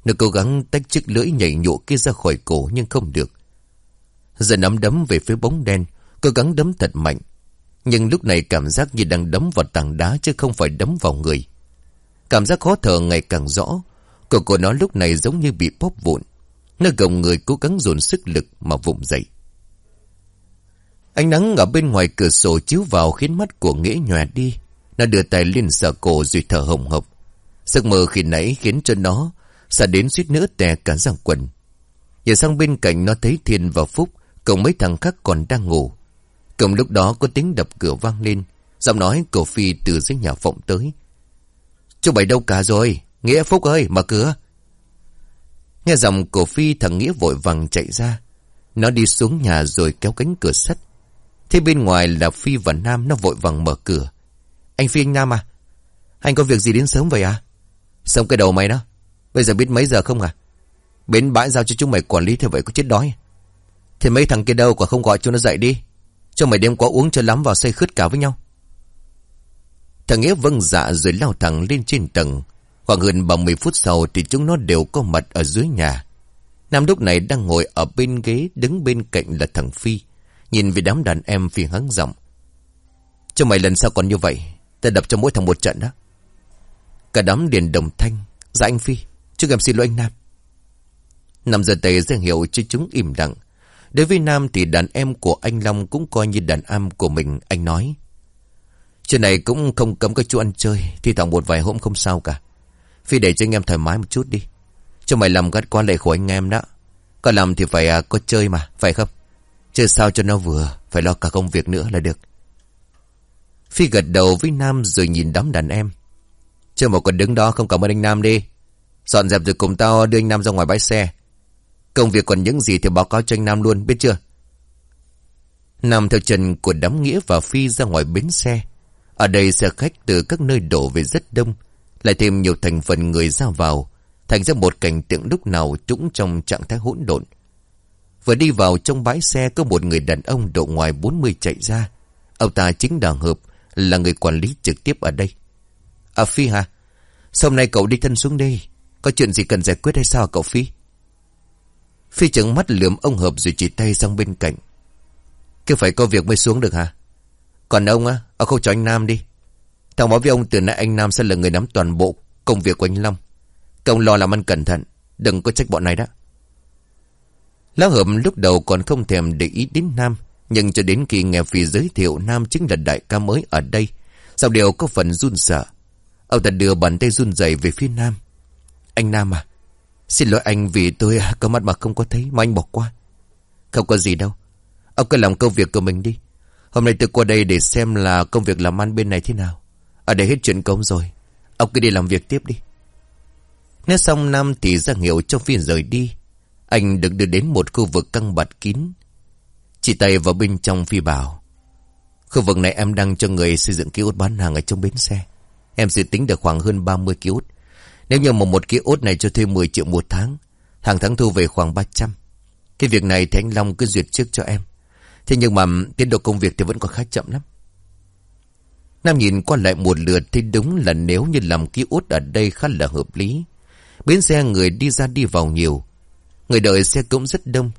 Nó cố gắng tách chiếc lưỡi nhảy nhụ kia ra khỏi cổ nhưng không được. Giờ nắm đấm về phía bóng đen, Cố gắng đấm thật mạnh. Nhưng lúc này cảm giác như đang đấm vào tảng đá Chứ không phải đấm vào người. Cảm giác khó thở ngày càng rõ. Cổ của nó lúc này giống như bị bóp vụn. Nó gồng người cố gắng dồn sức lực mà vùng dậy. Ánh nắng ở bên ngoài cửa sổ chiếu vào khiến mắt của Nghĩa nhòe đi. Nó đưa tay lên sờ cổ rồi thở hồng hộc. Giấc mơ khi nãy khiến cho nó sợ đến suýt nữa tè cả giang quần. Giờ sang bên cạnh nó thấy Thiên và Phúc cùng mấy thằng khác còn đang ngủ. Cùng lúc đó có tiếng đập cửa vang lên. Giọng nói của Phi từ dưới nhà vọng tới. Chú bảy đâu cả rồi? Nghĩa Phúc ơi, mở cửa. Nghe giọng của Phi thằng Nghĩa vội vàng chạy ra. Nó đi xuống nhà rồi kéo cánh cửa sắt. Thế bên ngoài là Phi và Nam nó vội vàng mở cửa. Anh Phi, anh Nam à? Anh có việc gì đến sớm vậy à? sớm cái đầu mày đó. Bây giờ biết mấy giờ không à? Bến bãi giao cho chúng mày quản lý thế vậy có chết đói. Thì mấy thằng kia đâu quả không gọi cho nó dậy đi. Cho mày đêm quá uống cho lắm vào say khướt cả với nhau. Thằng Nghĩa vâng dạ rồi lao thẳng lên trên tầng. Khoảng hơn 30 phút sau thì chúng nó đều có mặt ở dưới nhà. Nam lúc này đang ngồi ở bên ghế, đứng bên cạnh là thằng Phi. Nhìn về đám đàn em Phi hắng giọng. Cho mày lần sau còn như vậy, ta đập cho mỗi thằng một trận đó. Cả đám điền đồng thanh. Dạ anh Phi, trước em xin lỗi anh Nam. năm giờ tây ra hiệu cho chúng im lặng. Đối với Nam thì đàn em của anh Long cũng coi như đàn em của mình, anh nói. Chuyện này cũng không cấm các chú ăn chơi, thì thoảng một vài hôm không sao cả. Phi để cho anh em thoải mái một chút đi. Cho mày làm gắt quan lệ của anh em đó. Có làm thì phải à, có chơi mà, phải không? Chứ sao cho nó vừa, phải lo cả công việc nữa là được. Phi gật đầu với Nam rồi nhìn đám đàn em. Chưa một còn đứng đó không cảm ơn anh Nam đi. Dọn dẹp rồi cùng tao đưa anh Nam ra ngoài bãi xe. Công việc còn những gì thì báo cáo cho anh Nam luôn, biết chưa? Nam theo chân của đám nghĩa và Phi ra ngoài bến xe. Ở đây xe khách từ các nơi đổ về rất đông. Lại thêm nhiều thành phần người ra vào. Thành ra một cảnh tượng lúc nào cũng trong trạng thái hỗn độn. Vừa đi vào trong bãi xe có một người đàn ông độ ngoài 40 chạy ra. Ông ta chính là hợp là người quản lý trực tiếp ở đây. À Phi hả? Sau hôm nay cậu đi thân xuống đây? Có chuyện gì cần giải quyết hay sao cậu Phi? Phi trợn mắt lườm ông Hợp rồi chỉ tay sang bên cạnh. Cứ phải có việc mới xuống được hả? Còn ông á, ông không cho anh Nam đi. Thằng báo với ông từ nãy anh Nam sẽ là người nắm toàn bộ công việc của anh Long. Công lo làm ăn cẩn thận, đừng có trách bọn này đó. Lão Hợp lúc đầu còn không thèm để ý đến Nam. Nhưng cho đến khi nghe Phi giới thiệu Nam chính là đại ca mới ở đây. Sao điều có phần run sợ. Ông ta đưa bàn tay run rẩy về phía Nam. Anh Nam à. Xin lỗi anh vì tôi có mắt mà không có thấy mà anh bỏ qua. Không có gì đâu. Ông cứ làm công việc của mình đi. Hôm nay tôi qua đây để xem là công việc làm ăn bên này thế nào. Ở đây hết chuyện công rồi. Ông cứ đi làm việc tiếp đi. Nói xong Nam thì ra hiệu cho Phi rời đi. Anh được đưa đến một khu vực căng bạt kín. Chỉ tay vào bên trong Phi bảo. Khu vực này em đang cho người xây dựng ký ốt bán hàng ở trong bến xe. Em dự tính được khoảng hơn 30 ký ốt. Nếu như mà một ký ốt này cho thuê 10 triệu một tháng, hàng tháng thu về khoảng 300. Cái việc này thì anh Long cứ duyệt trước cho em. Thế nhưng mà tiến độ công việc thì vẫn còn khá chậm lắm. Nam nhìn qua lại một lượt thì đúng là nếu như làm ký ốt ở đây khá là hợp lý. Bến xe người đi ra đi vào nhiều. Người đợi xe cũng rất đông.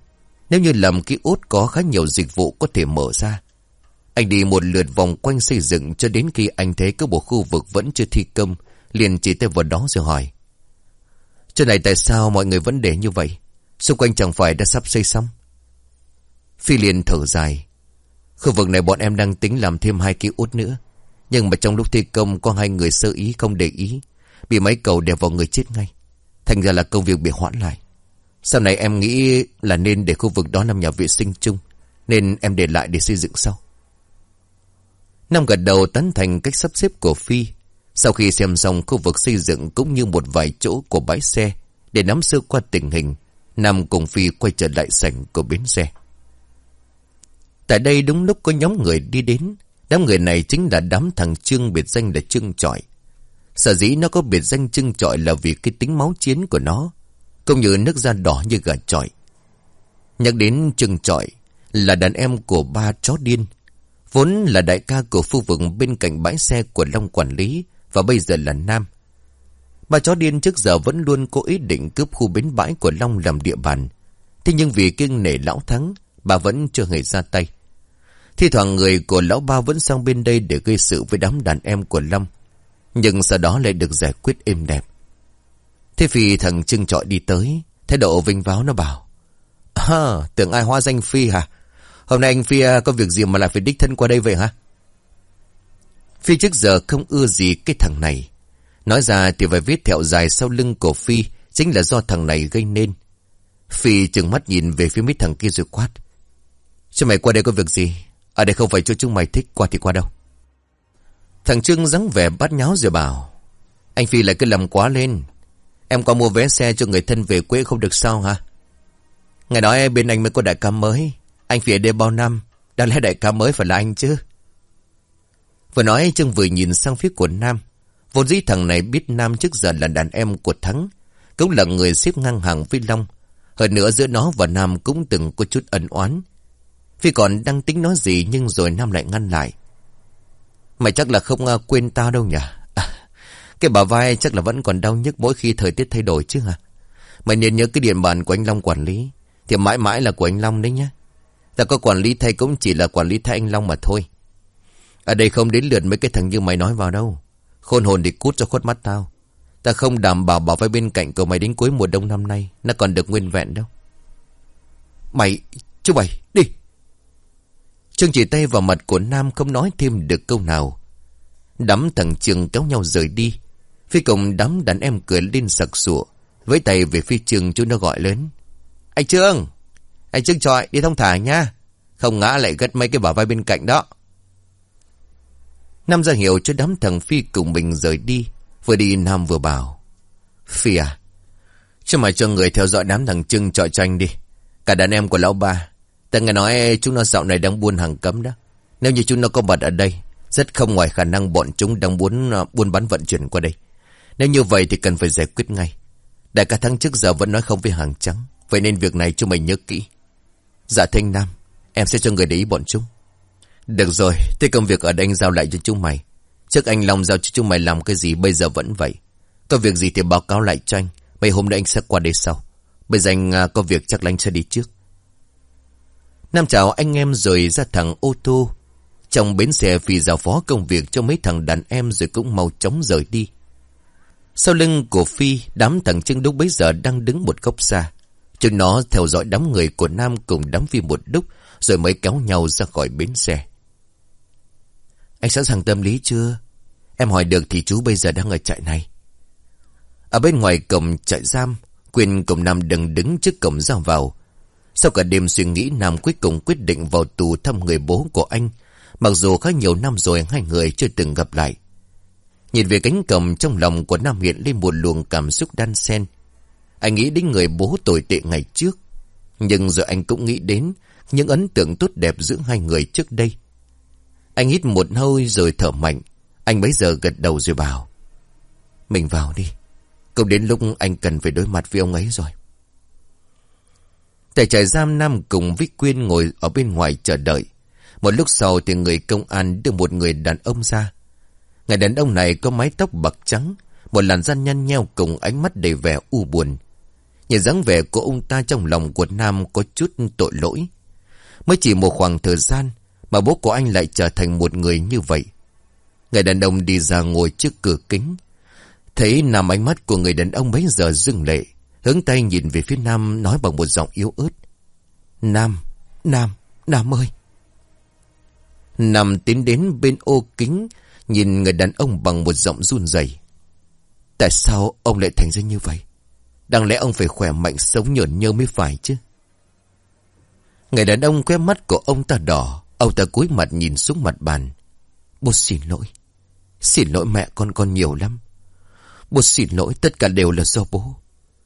Nếu như làm ký ốt có khá nhiều dịch vụ có thể mở ra. Anh đi một lượt vòng quanh xây dựng cho đến khi anh thấy có một khu vực vẫn chưa thi công. Liền chỉ tay vào đó rồi hỏi. Chỗ này tại sao mọi người vẫn để như vậy? Xung quanh chẳng phải đã sắp xây xong? Phi liền thở dài. Khu vực này bọn em đang tính làm thêm hai ký ốt nữa. Nhưng mà trong lúc thi công, có hai người sơ ý không để ý. Bị máy cầu đè vào người chết ngay. Thành ra là công việc bị hoãn lại. Sau này em nghĩ là nên để khu vực đó làm nhà vệ sinh chung. Nên em để lại để xây dựng sau. Năm gật đầu tán thành cách sắp xếp của Phi. Sau khi xem xong khu vực xây dựng cũng như một vài chỗ của bãi xe để nắm sơ qua tình hình, Nam cùng Phi quay trở lại sảnh của bến xe. Tại đây đúng lúc có nhóm người đi đến. Đám người này chính là đám thằng Trương biệt danh là Trương Trọi. Sở dĩ nó có biệt danh Trương Trọi là vì cái tính máu chiến của nó. Cũng như nước da đỏ như gà trọi. Nhắc đến Trừng Trọi là đàn em của ba chó điên. Vốn là đại ca của khu vực bên cạnh bãi xe của Long quản lý và bây giờ là Nam. Ba chó điên trước giờ vẫn luôn có ý định cướp khu bến bãi của Long làm địa bàn. Thế nhưng vì kiêng nể lão thắng, bà vẫn chưa hề ra tay. Thì thoảng người của lão ba vẫn sang bên đây để gây sự với đám đàn em của Long. Nhưng sau đó lại được giải quyết êm đẹp. Thế vì thằng Trưng trọi đi tới, thái độ vinh váo nó bảo. À, tưởng ai hóa danh Phi hả? Hôm nay anh Phi à, có việc gì mà lại phải đích thân qua đây vậy hả? Phi trước giờ không ưa gì cái thằng này. Nói ra thì phải viết thẹo dài sau lưng của Phi chính là do thằng này gây nên. Phi chừng mắt nhìn về phía mấy thằng kia rồi quát. Cho mày qua đây có việc gì? Ở đây không phải cho chúng mày thích qua thì qua đâu. Thằng Trương rắn vẻ bắt nháo rồi bảo. Anh Phi lại cứ làm quá lên. Em có mua vé xe cho người thân về quê không được sao hả? Ngày đó bên anh mới có đại ca mới. Anh phía đây bao năm. Đáng lẽ đại ca mới phải là anh chứ. Vừa nói, Trương vừa nhìn sang phía của Nam. Vốn dĩ thằng này biết Nam trước giờ là đàn em của Thắng. Cũng là người xếp ngang hàng với Long. Hơn nữa giữa nó và Nam cũng từng có chút ẩn oán. Phi còn đang tính nói gì nhưng rồi Nam lại ngăn lại. Mày chắc là không à, quên tao đâu nhỉ? Cái bà vai chắc là vẫn còn đau nhức mỗi khi thời tiết thay đổi chứ hả? Mày nên nhớ cái điện bàn của anh Long quản lý. Thì mãi mãi là của anh Long đấy nhá. Ta có quản lý thay cũng chỉ là quản lý thay anh Long mà thôi. Ở đây không đến lượt mấy cái thằng như mày nói vào đâu. Khôn hồn thì cút cho khuất mắt tao. Ta không đảm bảo bảo vai bên cạnh của mày đến cuối mùa đông năm nay. Nó còn được nguyên vẹn đâu. Mày, chú mày, đi. Trương chỉ tay vào mặt của Nam không nói thêm được câu nào. Đám thằng Trường kéo nhau rời đi. Phi cùng đám đàn em cười lên sặc sụa. Với tay về phi Trường chú nó gọi lớn. Anh Trương! Anh Trương trọi đi thông thả nha. Không ngã lại gất mấy cái bảo vai bên cạnh đó. Nam ra hiệu cho đám thằng Phi cùng mình rời đi. Vừa đi Nam vừa bảo. Phi à, cho mày cho người theo dõi đám thằng Trưng trọi tranh đi. Cả đàn em của lão ba. Ta nghe nói chúng nó dạo này đang buôn hàng cấm đó. Nếu như chúng nó có mặt ở đây, rất không ngoài khả năng bọn chúng đang muốn uh, buôn bán vận chuyển qua đây. Nếu như vậy thì cần phải giải quyết ngay. Đại ca thắng trước giờ vẫn nói không với hàng trắng. Vậy nên việc này chúng mày nhớ kỹ. Dạ Thanh Nam, em sẽ cho người để ý bọn chúng. Được rồi, thế công việc ở đây anh giao lại cho chúng mày. Trước anh Long giao cho chúng mày làm cái gì bây giờ vẫn vậy. Có việc gì thì báo cáo lại cho anh. Mấy hôm nay anh sẽ qua đây sau. Bây giờ anh à, có việc chắc là anh sẽ đi trước. Nam chào anh em rồi ra thẳng ô tô. Trong bến xe vì giao phó công việc cho mấy thằng đàn em rồi cũng mau chóng rời đi. Sau lưng của Phi, đám thằng chân đúc bấy giờ đang đứng một góc xa. Chúng nó theo dõi đám người của Nam cùng đám Phi một lúc rồi mới kéo nhau ra khỏi bến xe. Anh sẵn sàng tâm lý chưa? Em hỏi được thì chú bây giờ đang ở trại này. Ở bên ngoài cổng trại giam, Quyền cùng Nam đừng đứng trước cổng ra vào. Sau cả đêm suy nghĩ Nam cuối cùng quyết định vào tù thăm người bố của anh. Mặc dù khá nhiều năm rồi hai người chưa từng gặp lại. Nhìn về cánh cầm trong lòng của Nam hiện lên một luồng cảm xúc đan xen. Anh nghĩ đến người bố tồi tệ ngày trước. Nhưng rồi anh cũng nghĩ đến những ấn tượng tốt đẹp giữa hai người trước đây. Anh hít một hơi rồi thở mạnh. Anh bấy giờ gật đầu rồi bảo. Mình vào đi. Cũng đến lúc anh cần phải đối mặt với ông ấy rồi. Tại trại giam Nam cùng Vích Quyên ngồi ở bên ngoài chờ đợi. Một lúc sau thì người công an đưa một người đàn ông ra. Người đàn ông này có mái tóc bạc trắng, một làn da nhăn nheo cùng ánh mắt đầy vẻ u buồn. Nhìn dáng vẻ của ông ta trong lòng của Nam có chút tội lỗi. Mới chỉ một khoảng thời gian mà bố của anh lại trở thành một người như vậy. Người đàn ông đi ra ngồi trước cửa kính. Thấy nằm ánh mắt của người đàn ông bấy giờ dừng lệ. Hướng tay nhìn về phía Nam nói bằng một giọng yếu ớt. Nam, Nam, Nam ơi. Nam tiến đến bên ô kính, nhìn người đàn ông bằng một giọng run rẩy. Tại sao ông lại thành ra như vậy? Đáng lẽ ông phải khỏe mạnh sống nhởn nhơ mới phải chứ. Người đàn ông quét mắt của ông ta đỏ, ông ta cúi mặt nhìn xuống mặt bàn. Bố xin lỗi. Xin lỗi mẹ con con nhiều lắm. Bố xin lỗi tất cả đều là do bố.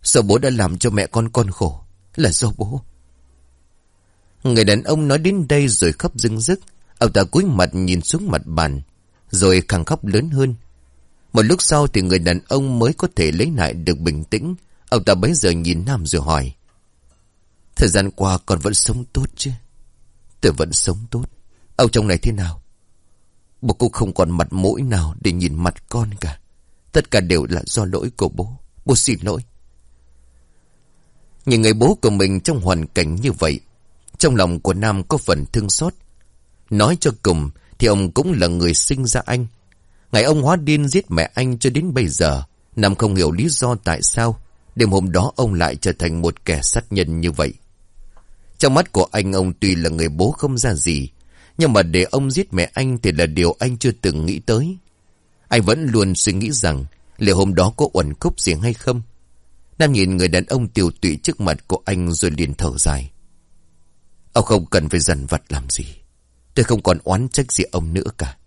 Do bố đã làm cho mẹ con con khổ. Là do bố Người đàn ông nói đến đây rồi khóc dưng dứt Ông ta cúi mặt nhìn xuống mặt bàn rồi càng khóc lớn hơn. Một lúc sau thì người đàn ông mới có thể lấy lại được bình tĩnh. Ông ta bấy giờ nhìn Nam rồi hỏi, Thời gian qua con vẫn sống tốt chứ? Tôi vẫn sống tốt. Ông chồng này thế nào? Bố cũng không còn mặt mũi nào để nhìn mặt con cả. Tất cả đều là do lỗi của bố. Bố xin lỗi. Nhìn người bố của mình trong hoàn cảnh như vậy, Trong lòng của Nam có phần thương xót. Nói cho cùng thì ông cũng là người sinh ra anh. Ngày ông hóa điên giết mẹ anh cho đến bây giờ, Nam không hiểu lý do tại sao Đêm hôm đó ông lại trở thành một kẻ sát nhân như vậy. Trong mắt của anh, ông tuy là người bố không ra gì, Nhưng mà để ông giết mẹ anh Thì là điều anh chưa từng nghĩ tới. Anh vẫn luôn suy nghĩ rằng Liệu hôm đó có uẩn khúc gì hay không. Nam nhìn người đàn ông tiêu tụy trước mặt của anh Rồi liền thở dài. Ông không cần phải dần vặt làm gì. Tôi không còn oán trách gì ông nữa cả.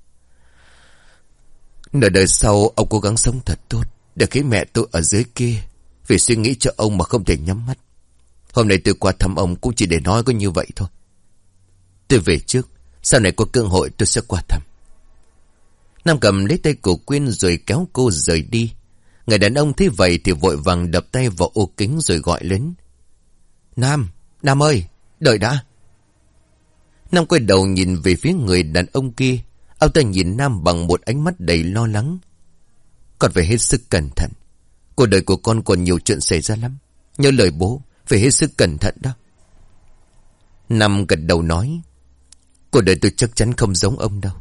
Nửa đời sau ông cố gắng sống thật tốt Để khi mẹ tôi ở dưới kia Vì suy nghĩ cho ông mà không thể nhắm mắt. Hôm nay tôi qua thăm ông cũng chỉ để nói có như vậy thôi. Tôi về trước Sau này có cơ hội tôi sẽ qua thăm. Nam cầm lấy tay của Quyên rồi kéo cô rời đi. Người đàn ông thấy vậy thì vội vàng đập tay vào ô kính rồi gọi lớn Nam, Nam ơi, đợi đã. Nam quay đầu nhìn về phía người đàn ông kia. Ông ta nhìn Nam bằng một ánh mắt đầy lo lắng. Con phải hết sức cẩn thận. Cuộc đời của con còn nhiều chuyện xảy ra lắm. Nhớ lời bố, Phải hết sức cẩn thận đó. Nam gật đầu nói, Cuộc đời tôi chắc chắn không giống ông đâu.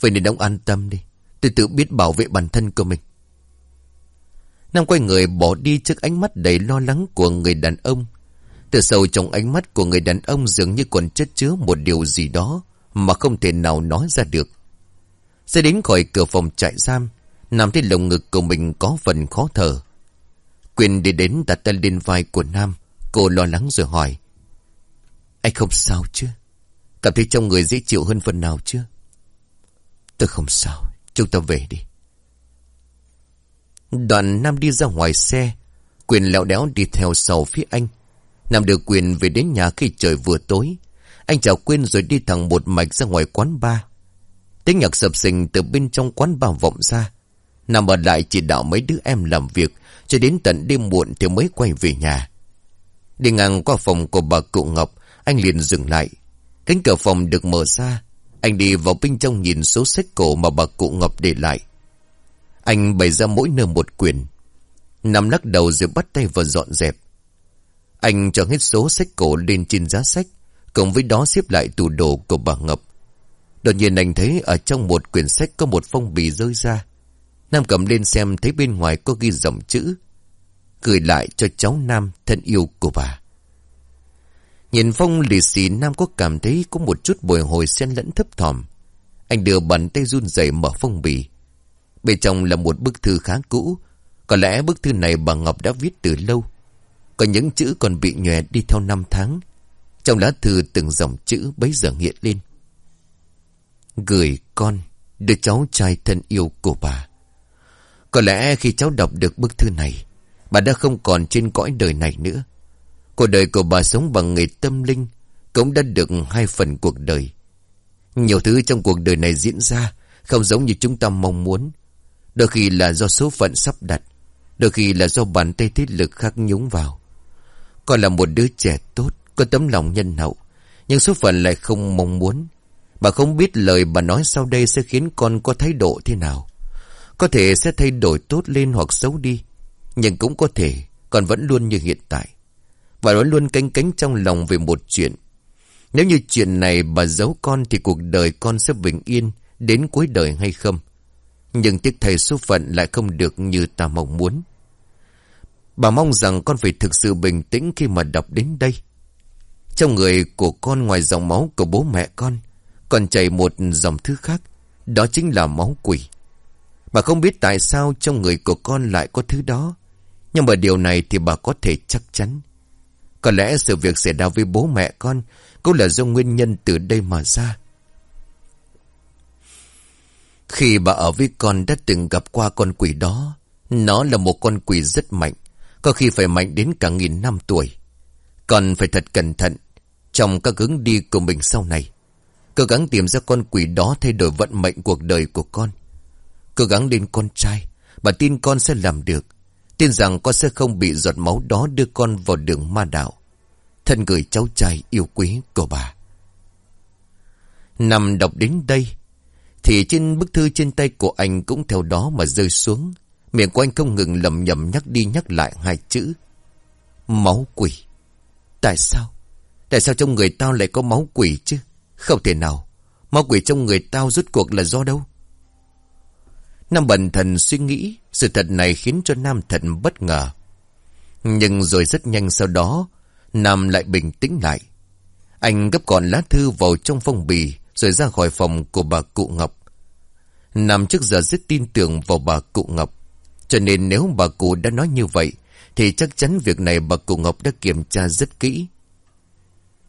Vậy nên ông an tâm đi. Tôi tự biết bảo vệ bản thân của mình. Nam quay người bỏ đi trước ánh mắt đầy lo lắng của người đàn ông từ sâu trong ánh mắt của người đàn ông dường như còn chất chứa một điều gì đó mà không thể nào nói ra được. Sẽ đến khỏi cửa phòng trại giam, Nam thấy lồng ngực của mình có phần khó thở. Quyền đi đến đặt tay lên vai của Nam, cô lo lắng rồi hỏi. Anh không sao chứ? Cảm thấy trong người dễ chịu hơn phần nào chưa? Tôi không sao, chúng ta về đi. Đoàn Nam đi ra ngoài xe, Quyền lẹo đéo đi theo sau phía anh. Nam được quyền về đến nhà khi trời vừa tối. Anh chào quên rồi đi thẳng một mạch ra ngoài quán bar. Tiếng nhạc sập sình từ bên trong quán bar vọng ra. Nam ở lại chỉ đạo mấy đứa em làm việc cho đến tận đêm muộn thì mới quay về nhà. Đi ngang qua phòng của bà cụ Ngọc, anh liền dừng lại. Cánh cửa phòng được mở ra. Anh đi vào bên trong nhìn số sách cổ mà bà cụ Ngọc để lại. Anh bày ra mỗi nơi một quyền. Nam lắc đầu rồi bắt tay vào dọn dẹp. Anh cho hết số sách cổ lên trên giá sách, cộng với đó xếp lại tủ đồ của bà Ngọc. Đột nhiên anh thấy ở trong một quyển sách có một phong bì rơi ra. Nam cầm lên xem thấy bên ngoài có ghi dòng chữ. Gửi lại cho cháu Nam thân yêu của bà. Nhìn phong lì xì Nam có cảm thấy có một chút bồi hồi xen lẫn thấp thỏm. Anh đưa bàn tay run rẩy mở phong bì. Bên trong là một bức thư khá cũ. Có lẽ bức thư này bà Ngọc đã viết từ lâu. Có những chữ còn bị nhòe đi theo năm tháng. Trong lá thư từng dòng chữ bấy giờ hiện lên. Gửi con, đứa cháu trai thân yêu của bà. Có lẽ khi cháu đọc được bức thư này, bà đã không còn trên cõi đời này nữa. Cuộc đời của bà sống bằng nghề tâm linh, cũng đã được hai phần cuộc đời. Nhiều thứ trong cuộc đời này diễn ra không giống như chúng ta mong muốn. Đôi khi là do số phận sắp đặt, đôi khi là do bàn tay thế lực khác nhúng vào. Con là một đứa trẻ tốt, có tấm lòng nhân hậu. Nhưng số phận lại không mong muốn. Bà không biết lời bà nói sau đây sẽ khiến con có thái độ thế nào. Có thể sẽ thay đổi tốt lên hoặc xấu đi. Nhưng cũng có thể con vẫn luôn như hiện tại. Bà vẫn luôn canh cánh trong lòng về một chuyện. Nếu như chuyện này bà giấu con thì cuộc đời con sẽ bình yên đến cuối đời hay không. Nhưng tiếc thầy số phận lại không được như ta mong muốn. Bà mong rằng con phải thực sự bình tĩnh khi mà đọc đến đây. Trong người của con ngoài dòng máu của bố mẹ con, còn chảy một dòng thứ khác, đó chính là máu quỷ. Bà không biết tại sao trong người của con lại có thứ đó, nhưng mà điều này thì bà có thể chắc chắn. Có lẽ sự việc xảy ra với bố mẹ con cũng là do nguyên nhân từ đây mà ra. Khi bà ở với con đã từng gặp qua con quỷ đó, nó là một con quỷ rất mạnh. Có khi phải mạnh đến cả nghìn năm tuổi. Còn phải thật cẩn thận Trong các hướng đi của mình sau này. Cố gắng tìm ra con quỷ đó thay đổi vận mệnh cuộc đời của con. Cố gắng đến con trai Bà tin con sẽ làm được. Tin rằng con sẽ không bị giọt máu đó đưa con vào đường ma đạo. Thân gửi cháu trai yêu quý của bà. Nằm đọc đến đây, Thì trên bức thư trên tay của anh cũng theo đó mà rơi xuống. Miệng của anh không ngừng lầm nhầm nhắc đi nhắc lại hai chữ. Máu quỷ. Tại sao? Tại sao trong người tao lại có máu quỷ chứ? Không thể nào. Máu quỷ trong người tao rút cuộc là do đâu? Nam bần thần suy nghĩ, Sự thật này khiến cho Nam thần bất ngờ. Nhưng rồi rất nhanh sau đó, Nam lại bình tĩnh lại. Anh gấp gọn lá thư vào trong phong bì, Rồi ra khỏi phòng của bà cụ Ngọc. Nam trước giờ rất tin tưởng vào bà cụ Ngọc. Cho nên nếu bà cụ đã nói như vậy Thì chắc chắn việc này bà cụ Ngọc đã kiểm tra rất kỹ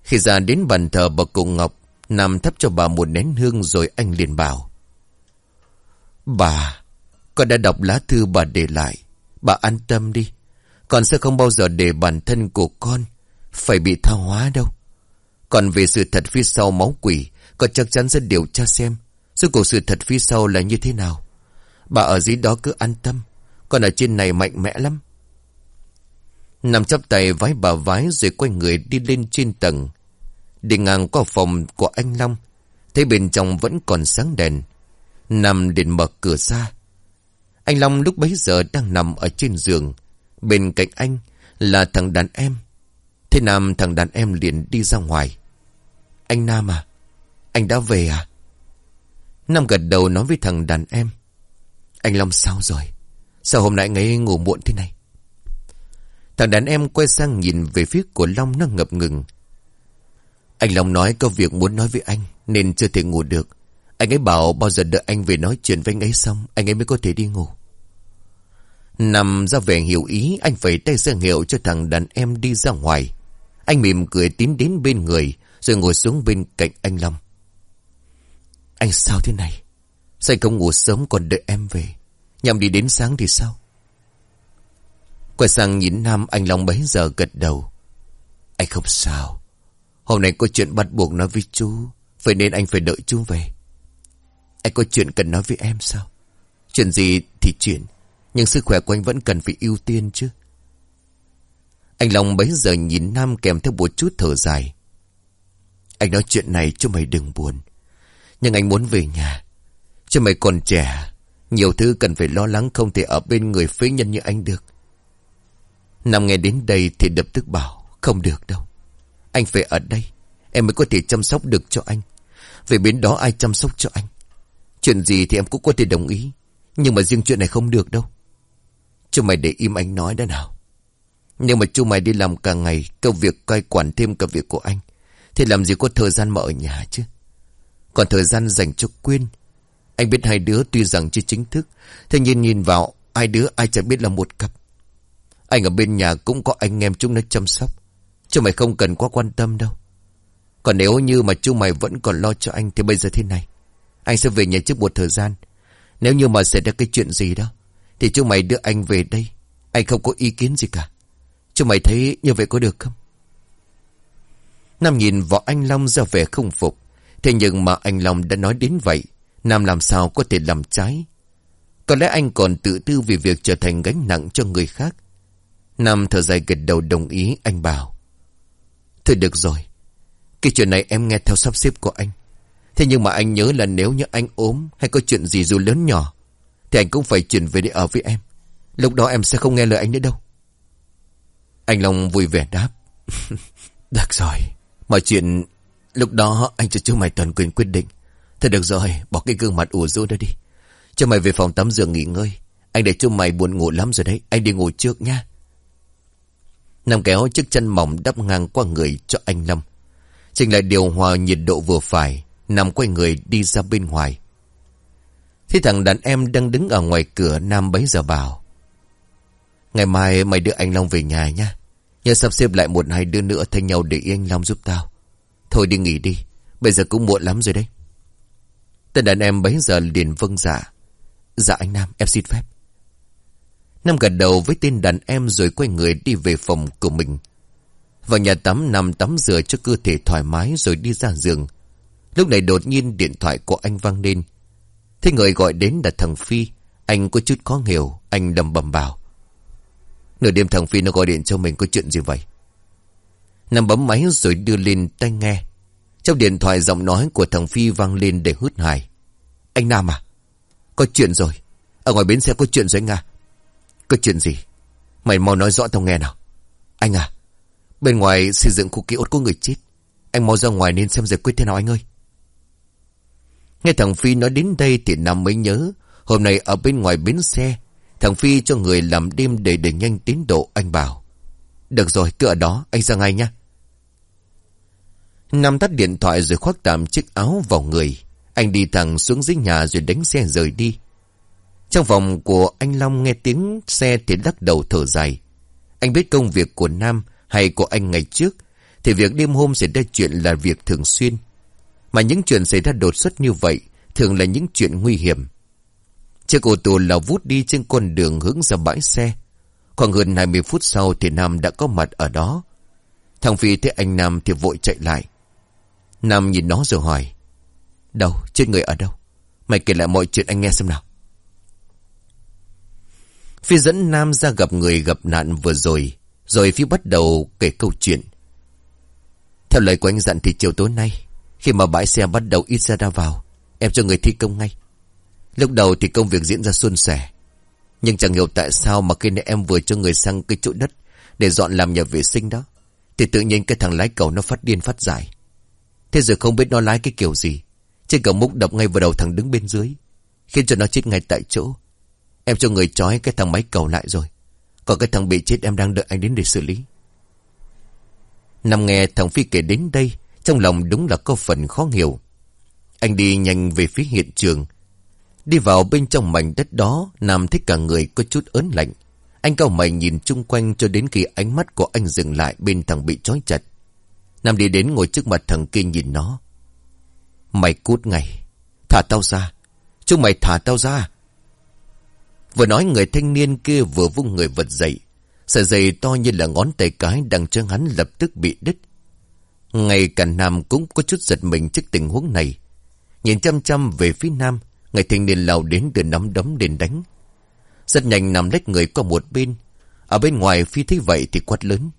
Khi ra đến bàn thờ bà cụ Ngọc nằm thắp cho bà một nén hương rồi anh liền bảo Bà, con đã đọc lá thư bà để lại. Bà an tâm đi. Con sẽ không bao giờ để bản thân của con phải bị tha hóa đâu. Còn về sự thật phía sau máu quỷ, con chắc chắn sẽ điều tra xem. Sự cuộc sự thật phía sau là như thế nào. Bà ở dưới đó cứ an tâm. Con ở trên này mạnh mẽ lắm. Nằm chắp tay vái bà vái rồi quay người đi lên trên tầng. Đi ngang qua phòng của anh Long. Thấy bên trong vẫn còn sáng đèn. Nằm định mở cửa ra. Anh Long lúc bấy giờ đang nằm ở trên giường. Bên cạnh anh là thằng đàn em. Thế Nam thằng đàn em liền đi ra ngoài. Anh Nam à? Anh đã về à? Nam gật đầu nói với thằng đàn em. Anh Long sao rồi? Sao hôm nay anh ấy ngủ muộn thế này? Thằng đàn em quay sang nhìn về phía của Long nó ngập ngừng. Anh Long nói có việc muốn nói với anh, nên chưa thể ngủ được. Anh ấy bảo bao giờ đợi anh về nói chuyện với anh ấy xong, Anh ấy mới có thể đi ngủ Nằm ra vẻ hiểu ý, Anh phải tay ra hiệu cho thằng đàn em đi ra ngoài Anh mỉm cười tiến đến bên người, Rồi ngồi xuống bên cạnh anh Long Anh sao thế này Sao không ngủ sớm còn đợi em về Nhằm đi đến sáng thì sao Quay sang nhìn Nam anh Long bấy giờ gật đầu Anh không sao Hôm nay có chuyện bắt buộc nói với chú Vậy nên anh phải đợi chú về anh có chuyện cần nói với em sao? Chuyện gì thì chuyện, nhưng sức khỏe của anh vẫn cần phải ưu tiên chứ. Anh Long bấy giờ nhìn Nam kèm theo một chút thở dài. Anh nói chuyện này cho mày đừng buồn. Nhưng anh muốn về nhà. Cho mày còn trẻ, nhiều thứ cần phải lo lắng không thể ở bên người phế nhân như anh được. nằm nghe đến đây thì đập tức bảo, không được đâu. Anh phải ở đây, em mới có thể chăm sóc được cho anh. Về bên đó ai chăm sóc cho anh? Chuyện gì thì em cũng có thể đồng ý. Nhưng mà riêng chuyện này không được đâu. Chú mày để im anh nói đã nào. Nhưng mà chú mày đi làm cả ngày, công việc cai quản thêm cả việc của anh. Thì làm gì có thời gian mà ở nhà chứ. Còn thời gian dành cho Quyên. Anh biết hai đứa tuy rằng chưa chính thức. Thế nhưng nhìn vào, hai đứa ai chẳng biết là một cặp. Anh ở bên nhà cũng có anh em chúng nó chăm sóc. Chứ mày không cần quá quan tâm đâu. Còn nếu như mà chú mày vẫn còn lo cho anh thì bây giờ thế này. Anh sẽ về nhà trước một thời gian Nếu như mà xảy ra cái chuyện gì đó Thì chú mày đưa anh về đây Anh không có ý kiến gì cả chú mày thấy như vậy có được không Nam nhìn vào anh Long ra vẻ không phục Thế nhưng mà anh Long đã nói đến vậy Nam làm sao có thể làm trái? Có lẽ anh còn tự tư vì việc trở thành gánh nặng cho người khác. Nam thở dài gật đầu đồng ý, anh bảo. Thôi được rồi. Cái chuyện này em nghe theo sắp xếp của anh. Thế nhưng mà anh nhớ là nếu như anh ốm hay có chuyện gì dù lớn nhỏ, Thì anh cũng phải chuyển về để ở với em. Lúc đó em sẽ không nghe lời anh nữa đâu. Anh Long vui vẻ đáp. Được rồi. Mọi chuyện, lúc đó anh cho chú mày toàn quyền quyết định. Thôi được rồi, Bỏ cái gương mặt ủ rũ đó đi Cho mày về phòng tắm giường nghỉ ngơi Anh để cho mày buồn ngủ lắm rồi đấy, Anh đi ngủ trước nha Nam kéo chiếc chân mỏng đắp ngang qua người cho anh Lâm Chỉnh lại điều hòa nhiệt độ vừa phải Nam quay người đi ra bên ngoài. Thế thằng đàn em đang đứng ở ngoài cửa Nam bấy giờ bảo. Ngày mai mày đưa anh Long về nhà nha. Nhớ sắp xếp lại một hai đứa nữa thay nhau để anh Long giúp tao. Thôi đi nghỉ đi. Bây giờ cũng muộn lắm rồi đấy. Tên đàn em bấy giờ liền vâng dạ. Dạ anh Nam, em xin phép. Nam gật đầu với tên đàn em rồi quay người đi về phòng của mình. Vào nhà tắm nằm tắm rửa cho cơ thể thoải mái rồi đi ra giường. Lúc này đột nhiên điện thoại của anh vang lên. Thế người gọi đến là thằng Phi. Anh có chút khó hiểu, anh đầm bầm bảo. Nửa đêm thằng Phi nó gọi điện cho mình có chuyện gì vậy? Nam bấm máy rồi đưa lên tay nghe. Trong điện thoại giọng nói của thằng Phi vang lên để hút hài Anh Nam à? Có chuyện rồi. Ở ngoài bến xe có chuyện rồi anh à? Có chuyện gì? Mày mau nói rõ tao nghe nào. Anh à, bên ngoài xây dựng khu ký ốt có người chết. Anh mau ra ngoài nên xem giải quyết thế nào anh ơi. Nghe thằng Phi nói đến đây thì Nam mới nhớ. Hôm nay ở bên ngoài bến xe, thằng Phi cho người làm đêm để đẩy nhanh tiến độ anh bảo. Được rồi, cứ ở đó, anh ra ngay nhé. Nam tắt điện thoại rồi khoác tạm chiếc áo vào người. Anh đi thẳng xuống dưới nhà rồi đánh xe rời đi. Trong phòng của anh Long nghe tiếng xe thì lắc đầu thở dài. Anh biết công việc của Nam hay của anh ngày trước, thì việc đêm hôm xảy ra chuyện là việc thường xuyên. Mà những chuyện xảy ra đột xuất như vậy thường là những chuyện nguy hiểm. Chiếc ô tô là vút đi trên con đường hướng ra bãi xe. Khoảng hơn 20 phút sau thì Nam đã có mặt ở đó. Thằng Phi thấy anh Nam thì vội chạy lại. Nam nhìn nó rồi hỏi. Đâu, chết người ở đâu? Mày kể lại mọi chuyện anh nghe xem nào. Phi dẫn Nam ra gặp người gặp nạn vừa rồi. Rồi Phi bắt đầu kể câu chuyện. Theo lời của anh dặn thì chiều tối nay, khi mà bãi xe bắt đầu ít ra ra vào, em cho người thi công ngay. Lúc đầu thì công việc diễn ra suôn sẻ. Nhưng chẳng hiểu tại sao mà khi nãy em vừa cho người sang cái chỗ đất để dọn làm nhà vệ sinh đó, thì tự nhiên cái thằng lái cầu nó phát điên phát giải. Thế giờ không biết nó lái cái kiểu gì. Trên cầu múc đập ngay vào đầu thằng đứng bên dưới. Khiến cho nó chết ngay tại chỗ. Em cho người trói cái thằng máy cầu lại rồi. Còn cái thằng bị chết em đang đợi anh đến để xử lý. Nằm nghe thằng Phi kể đến đây, trong lòng đúng là có phần khó hiểu. Anh đi nhanh về phía hiện trường. Đi vào bên trong mảnh đất đó, Nam thấy cả người có chút ớn lạnh. Anh cao mày nhìn chung quanh cho đến khi ánh mắt của anh dừng lại bên thằng bị trói chặt. Nam đi đến ngồi trước mặt thằng kia nhìn nó. Mày cút ngay. Thả tao ra. Chúng mày thả tao ra. Vừa nói người thanh niên kia vừa vung người vật dậy. Sợi dây to như là ngón tay cái đang chân hắn lập tức bị đứt. Ngay cả Nam cũng có chút giật mình trước tình huống này. Nhìn chăm chăm về phía Nam, người thanh niên lao đến từ nắm đấm đến đánh. Rất nhanh nằm lách người qua một bên. Ở bên ngoài phi thấy vậy thì quát lớn.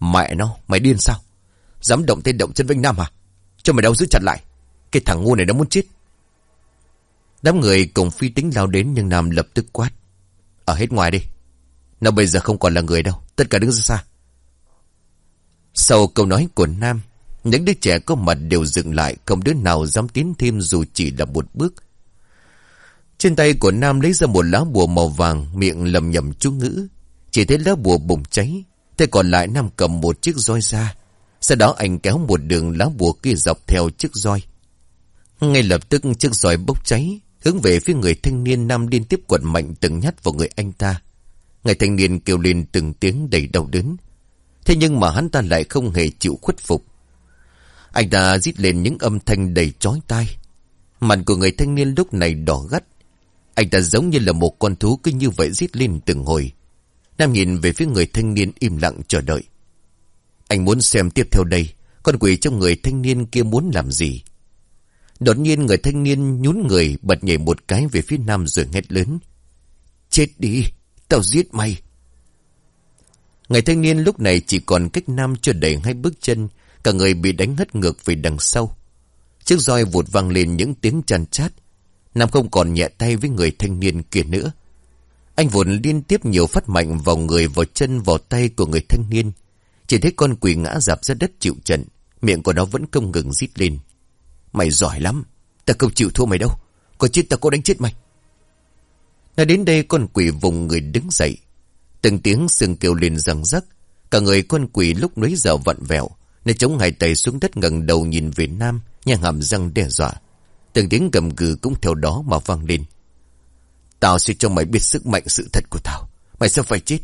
Mẹ nó, mày điên sao? Dám động tay động chân với Nam à? Cho mày đâu giữ chặt lại. Cái thằng ngu này nó muốn chết. Đám người cùng phi tính lao đến nhưng Nam lập tức quát. Ở hết ngoài đi. Nó bây giờ không còn là người đâu. Tất cả đứng ra xa. Sau câu nói của Nam, những đứa trẻ có mặt đều dừng lại, không đứa nào dám tiến thêm dù chỉ là một bước. Trên tay của Nam lấy ra một lá bùa màu vàng, miệng lầm nhầm chú ngữ. Chỉ thấy lá bùa bùng cháy, thế còn lại Nam cầm một chiếc roi ra. Sau đó anh kéo một đường lá bùa kia dọc theo chiếc roi. Ngay lập tức chiếc roi bốc cháy, hướng về phía người thanh niên Nam liên tiếp quật mạnh từng nhát vào người anh ta. Người thanh niên kêu lên từng tiếng đầy đau đớn. Thế nhưng mà hắn ta lại không hề chịu khuất phục. Anh ta rít lên những âm thanh đầy chói tai. Mặt của người thanh niên lúc này đỏ gắt. Anh ta giống như là một con thú cứ như vậy rít lên từng hồi. Nam nhìn về phía người thanh niên im lặng chờ đợi. Anh muốn xem tiếp theo đây, con quỷ trong người thanh niên kia muốn làm gì. Đột nhiên người thanh niên nhún người bật nhảy một cái về phía nam rồi hét lớn. Chết đi, tao giết mày. Người thanh niên lúc này chỉ còn cách nam chưa đầy hai bước chân, cả người bị đánh hất ngược về đằng sau. Chiếc roi vụt vang lên những tiếng chăn chát. Nam không còn nhẹ tay với người thanh niên kia nữa. Anh vụt liên tiếp nhiều phát mạnh vào người, vào chân, vào tay của người thanh niên. Chỉ thấy con quỷ ngã dạp ra đất chịu trận, miệng của nó vẫn không ngừng rít lên. Mày giỏi lắm, ta không chịu thua mày đâu. Có chết ta có đánh chết mày. Nói đến đây con quỷ vùng người đứng dậy. Từng tiếng sừng kêu lên răng rắc. Cả người con quỷ lúc nấy giờ vặn vẹo. Nên chống hai tay xuống đất ngẩng đầu nhìn về nam, nhà hàm răng đe dọa. Từng tiếng gầm gừ cũng theo đó mà vang lên. Tao sẽ cho mày biết sức mạnh sự thật của tao. Mày sẽ phải chết.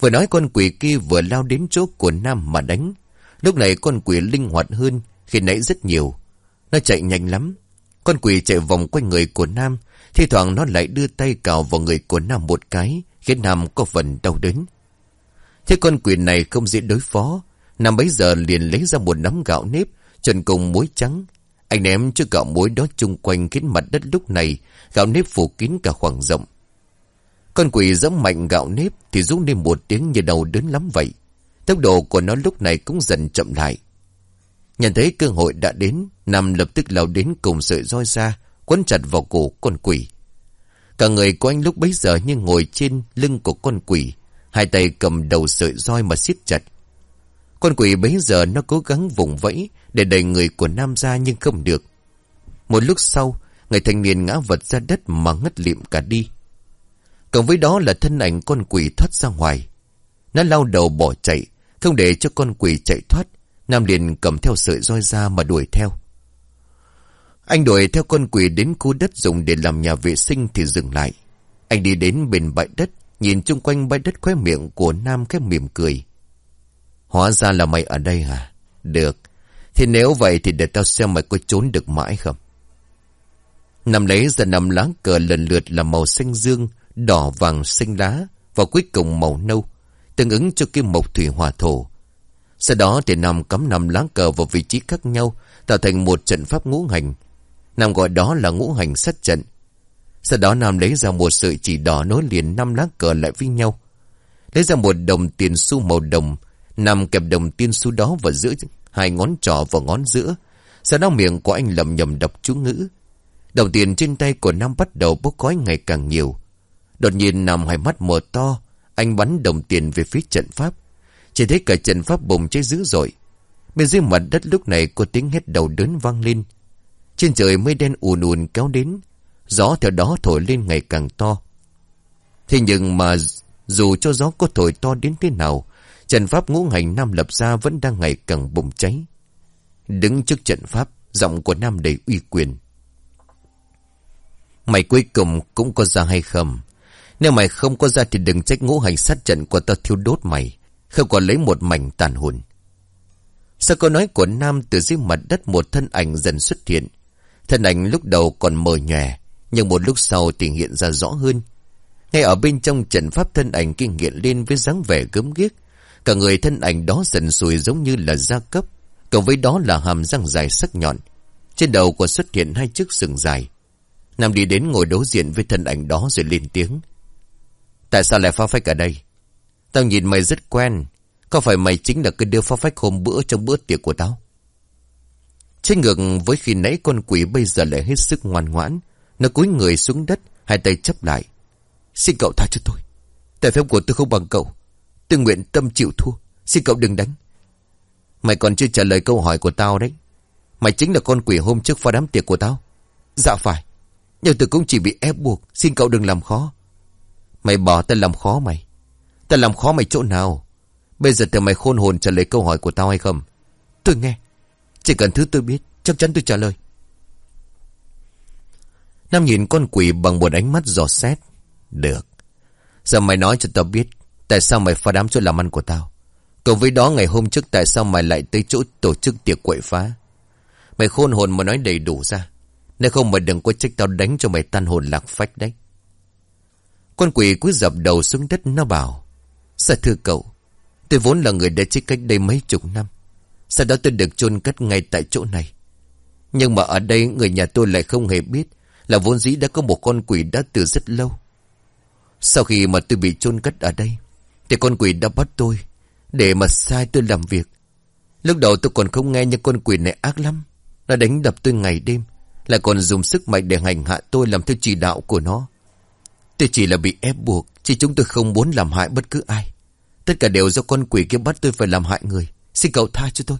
Vừa nói con quỷ kia vừa lao đến chỗ của Nam mà đánh. Lúc này con quỷ linh hoạt hơn khi nãy rất nhiều. Nó chạy nhanh lắm. Con quỷ chạy vòng quanh người của Nam. Thì thoảng nó lại đưa tay cào vào người của Nam một cái, khiến Nam có phần đau đớn. Thế con quỷ này không dễ đối phó. Nam bấy giờ liền lấy ra một nắm gạo nếp, trần cùng muối trắng. Anh ném cho gạo muối đó chung quanh khiến mặt đất lúc này, gạo nếp phủ kín cả khoảng rộng. Con quỷ dẫm mạnh gạo nếp thì rú lên một tiếng như đầu đớn lắm vậy. Tốc độ của nó lúc này cũng dần chậm lại. Nhận thấy cơ hội đã đến, Nam lập tức lao đến cùng sợi roi ra, quấn chặt vào cổ con quỷ. Cả người của anh lúc bấy giờ như ngồi trên lưng của con quỷ, hai tay cầm đầu sợi roi mà siết chặt. Con quỷ bấy giờ nó cố gắng vùng vẫy để đẩy người của Nam ra nhưng không được. Một lúc sau, người thanh niên ngã vật ra đất mà ngất liệm cả đi. Cộng với đó là thân ảnh con quỷ thoát ra ngoài. Nó lao đầu bỏ chạy, không để cho con quỷ chạy thoát. Nam liền cầm theo sợi roi ra mà đuổi theo. Anh đuổi theo con quỷ đến khu đất dùng để làm nhà vệ sinh thì dừng lại. Anh đi đến bên bãi đất, nhìn chung quanh bãi đất khóe miệng của Nam khép mỉm cười. Hóa ra là mày ở đây hả? Được. Thì nếu vậy thì để tao xem mày có trốn được mãi không? Nam lấy ra nằm lá cờ lần lượt là màu xanh dương, đỏ vàng xanh lá và cuối cùng màu nâu, tương ứng cho kim mộc thủy hỏa thổ. Sau đó thì Nam cắm năm lá cờ vào vị trí khác nhau, tạo thành một trận pháp ngũ hành. Nam gọi đó là ngũ hành sát trận. Sau đó Nam lấy ra một sợi chỉ đỏ nối liền năm lá cờ lại với nhau. Lấy ra một đồng tiền xu màu đồng, Nam kẹp đồng tiền xu đó vào giữa hai ngón trỏ và ngón giữa. Sau đó miệng của anh lầm nhầm đọc chú ngữ. Đồng tiền trên tay của Nam bắt đầu bốc khói ngày càng nhiều. Đột nhiên nằm hai mắt mở to, anh bắn đồng tiền về phía trận pháp. Chỉ thấy cả trận pháp bùng cháy dữ dội. Bên dưới mặt đất lúc này có tiếng hét đầu đớn vang lên. Trên trời mây đen ùn ùn kéo đến, gió theo đó thổi lên ngày càng to. Thế nhưng mà dù cho gió có thổi to đến thế nào, trận pháp ngũ hành Nam lập ra vẫn đang ngày càng bùng cháy. Đứng trước trận pháp, giọng của Nam đầy uy quyền. Mày cuối cùng cũng có ra hay không? Nếu mày không có ra thì đừng trách ngũ hành sát trận của tao thiêu đốt mày. Không còn lấy một mảnh tàn hồn. Sau câu nói của Nam từ dưới mặt đất một thân ảnh dần xuất hiện. Thân ảnh lúc đầu còn mờ nhòe, nhưng một lúc sau thì hiện ra rõ hơn. Ngay ở bên trong trận pháp thân ảnh kinh hiện lên với dáng vẻ gớm ghiếc. Cả người thân ảnh đó dần sùi giống như là gia cấp. Cộng với đó là hàm răng dài sắc nhọn. Trên đầu còn xuất hiện hai chiếc sừng dài. Nam đi đến ngồi đối diện với thân ảnh đó rồi lên tiếng. Tại sao lại phá phách ở đây? Tao nhìn mày rất quen. Có phải mày chính là cái đứa phá phách hôm bữa trong bữa tiệc của tao? Trên ngược với khi nãy con quỷ bây giờ lại hết sức ngoan ngoãn. Nó cúi người xuống đất, hai tay chấp lại. Xin cậu tha cho tôi. Tài phép của tôi không bằng cậu. Tôi nguyện tâm chịu thua. Xin cậu đừng đánh. Mày còn chưa trả lời câu hỏi của tao đấy. Mày chính là con quỷ hôm trước phá đám tiệc của tao. Dạ phải. Nhưng tôi cũng chỉ bị ép buộc. Xin cậu đừng làm khó. Mày bỏ tao làm khó mày. Tao làm khó mày chỗ nào? Bây giờ thì mày khôn hồn trả lời câu hỏi của tao hay không? Tôi nghe. Chỉ cần thứ tôi biết, chắc chắn tôi trả lời. Nam nhìn con quỷ bằng một ánh mắt dò xét. Được. Giờ mày nói cho tao biết, tại sao mày phá đám chỗ làm ăn của tao? Cộng với đó ngày hôm trước tại sao mày lại tới chỗ tổ chức tiệc quậy phá? Mày khôn hồn mà nói đầy đủ ra. Nếu không mày đừng có trách tao đánh cho mày tan hồn lạc phách đấy. Con quỷ cúi dập đầu xuống đất nó bảo. Sao thưa cậu, tôi vốn là người đã chết cách đây mấy chục năm. Sau đó tôi được chôn cất ngay tại chỗ này. Nhưng mà ở đây người nhà tôi lại không hề biết là vốn dĩ đã có một con quỷ đã từ rất lâu. Sau khi mà tôi bị chôn cất ở đây, thì con quỷ đã bắt tôi để mà sai tôi làm việc. Lúc đầu tôi còn không nghe nhưng con quỷ này ác lắm. Nó đánh đập tôi ngày đêm, lại còn dùng sức mạnh để hành hạ tôi làm theo chỉ đạo của nó. Tôi chỉ là bị ép buộc, chỉ chúng tôi không muốn làm hại bất cứ ai. Tất cả đều do con quỷ kia bắt tôi phải làm hại người. Xin cậu tha cho tôi.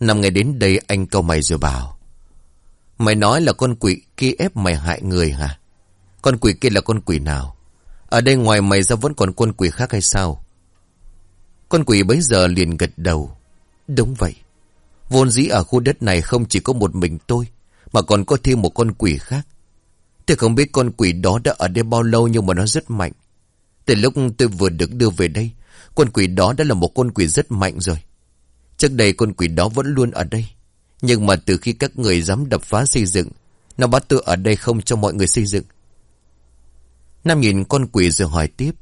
Năm ngày đến đây anh câu mày rồi bảo. Mày nói là con quỷ kia ép mày hại người hả? Con quỷ kia là con quỷ nào? Ở đây ngoài mày ra vẫn còn con quỷ khác hay sao? Con quỷ bấy giờ liền gật đầu. Đúng vậy. Vốn dĩ ở khu đất này không chỉ có một mình tôi, mà còn có thêm một con quỷ khác. Tôi không biết con quỷ đó đã ở đây bao lâu nhưng mà nó rất mạnh. Từ lúc tôi vừa được đưa về đây, con quỷ đó đã là một con quỷ rất mạnh rồi. Trước đây con quỷ đó vẫn luôn ở đây. Nhưng mà từ khi các người dám đập phá xây dựng, nó bắt tôi ở đây không cho mọi người xây dựng. Nam nhìn con quỷ rồi hỏi tiếp.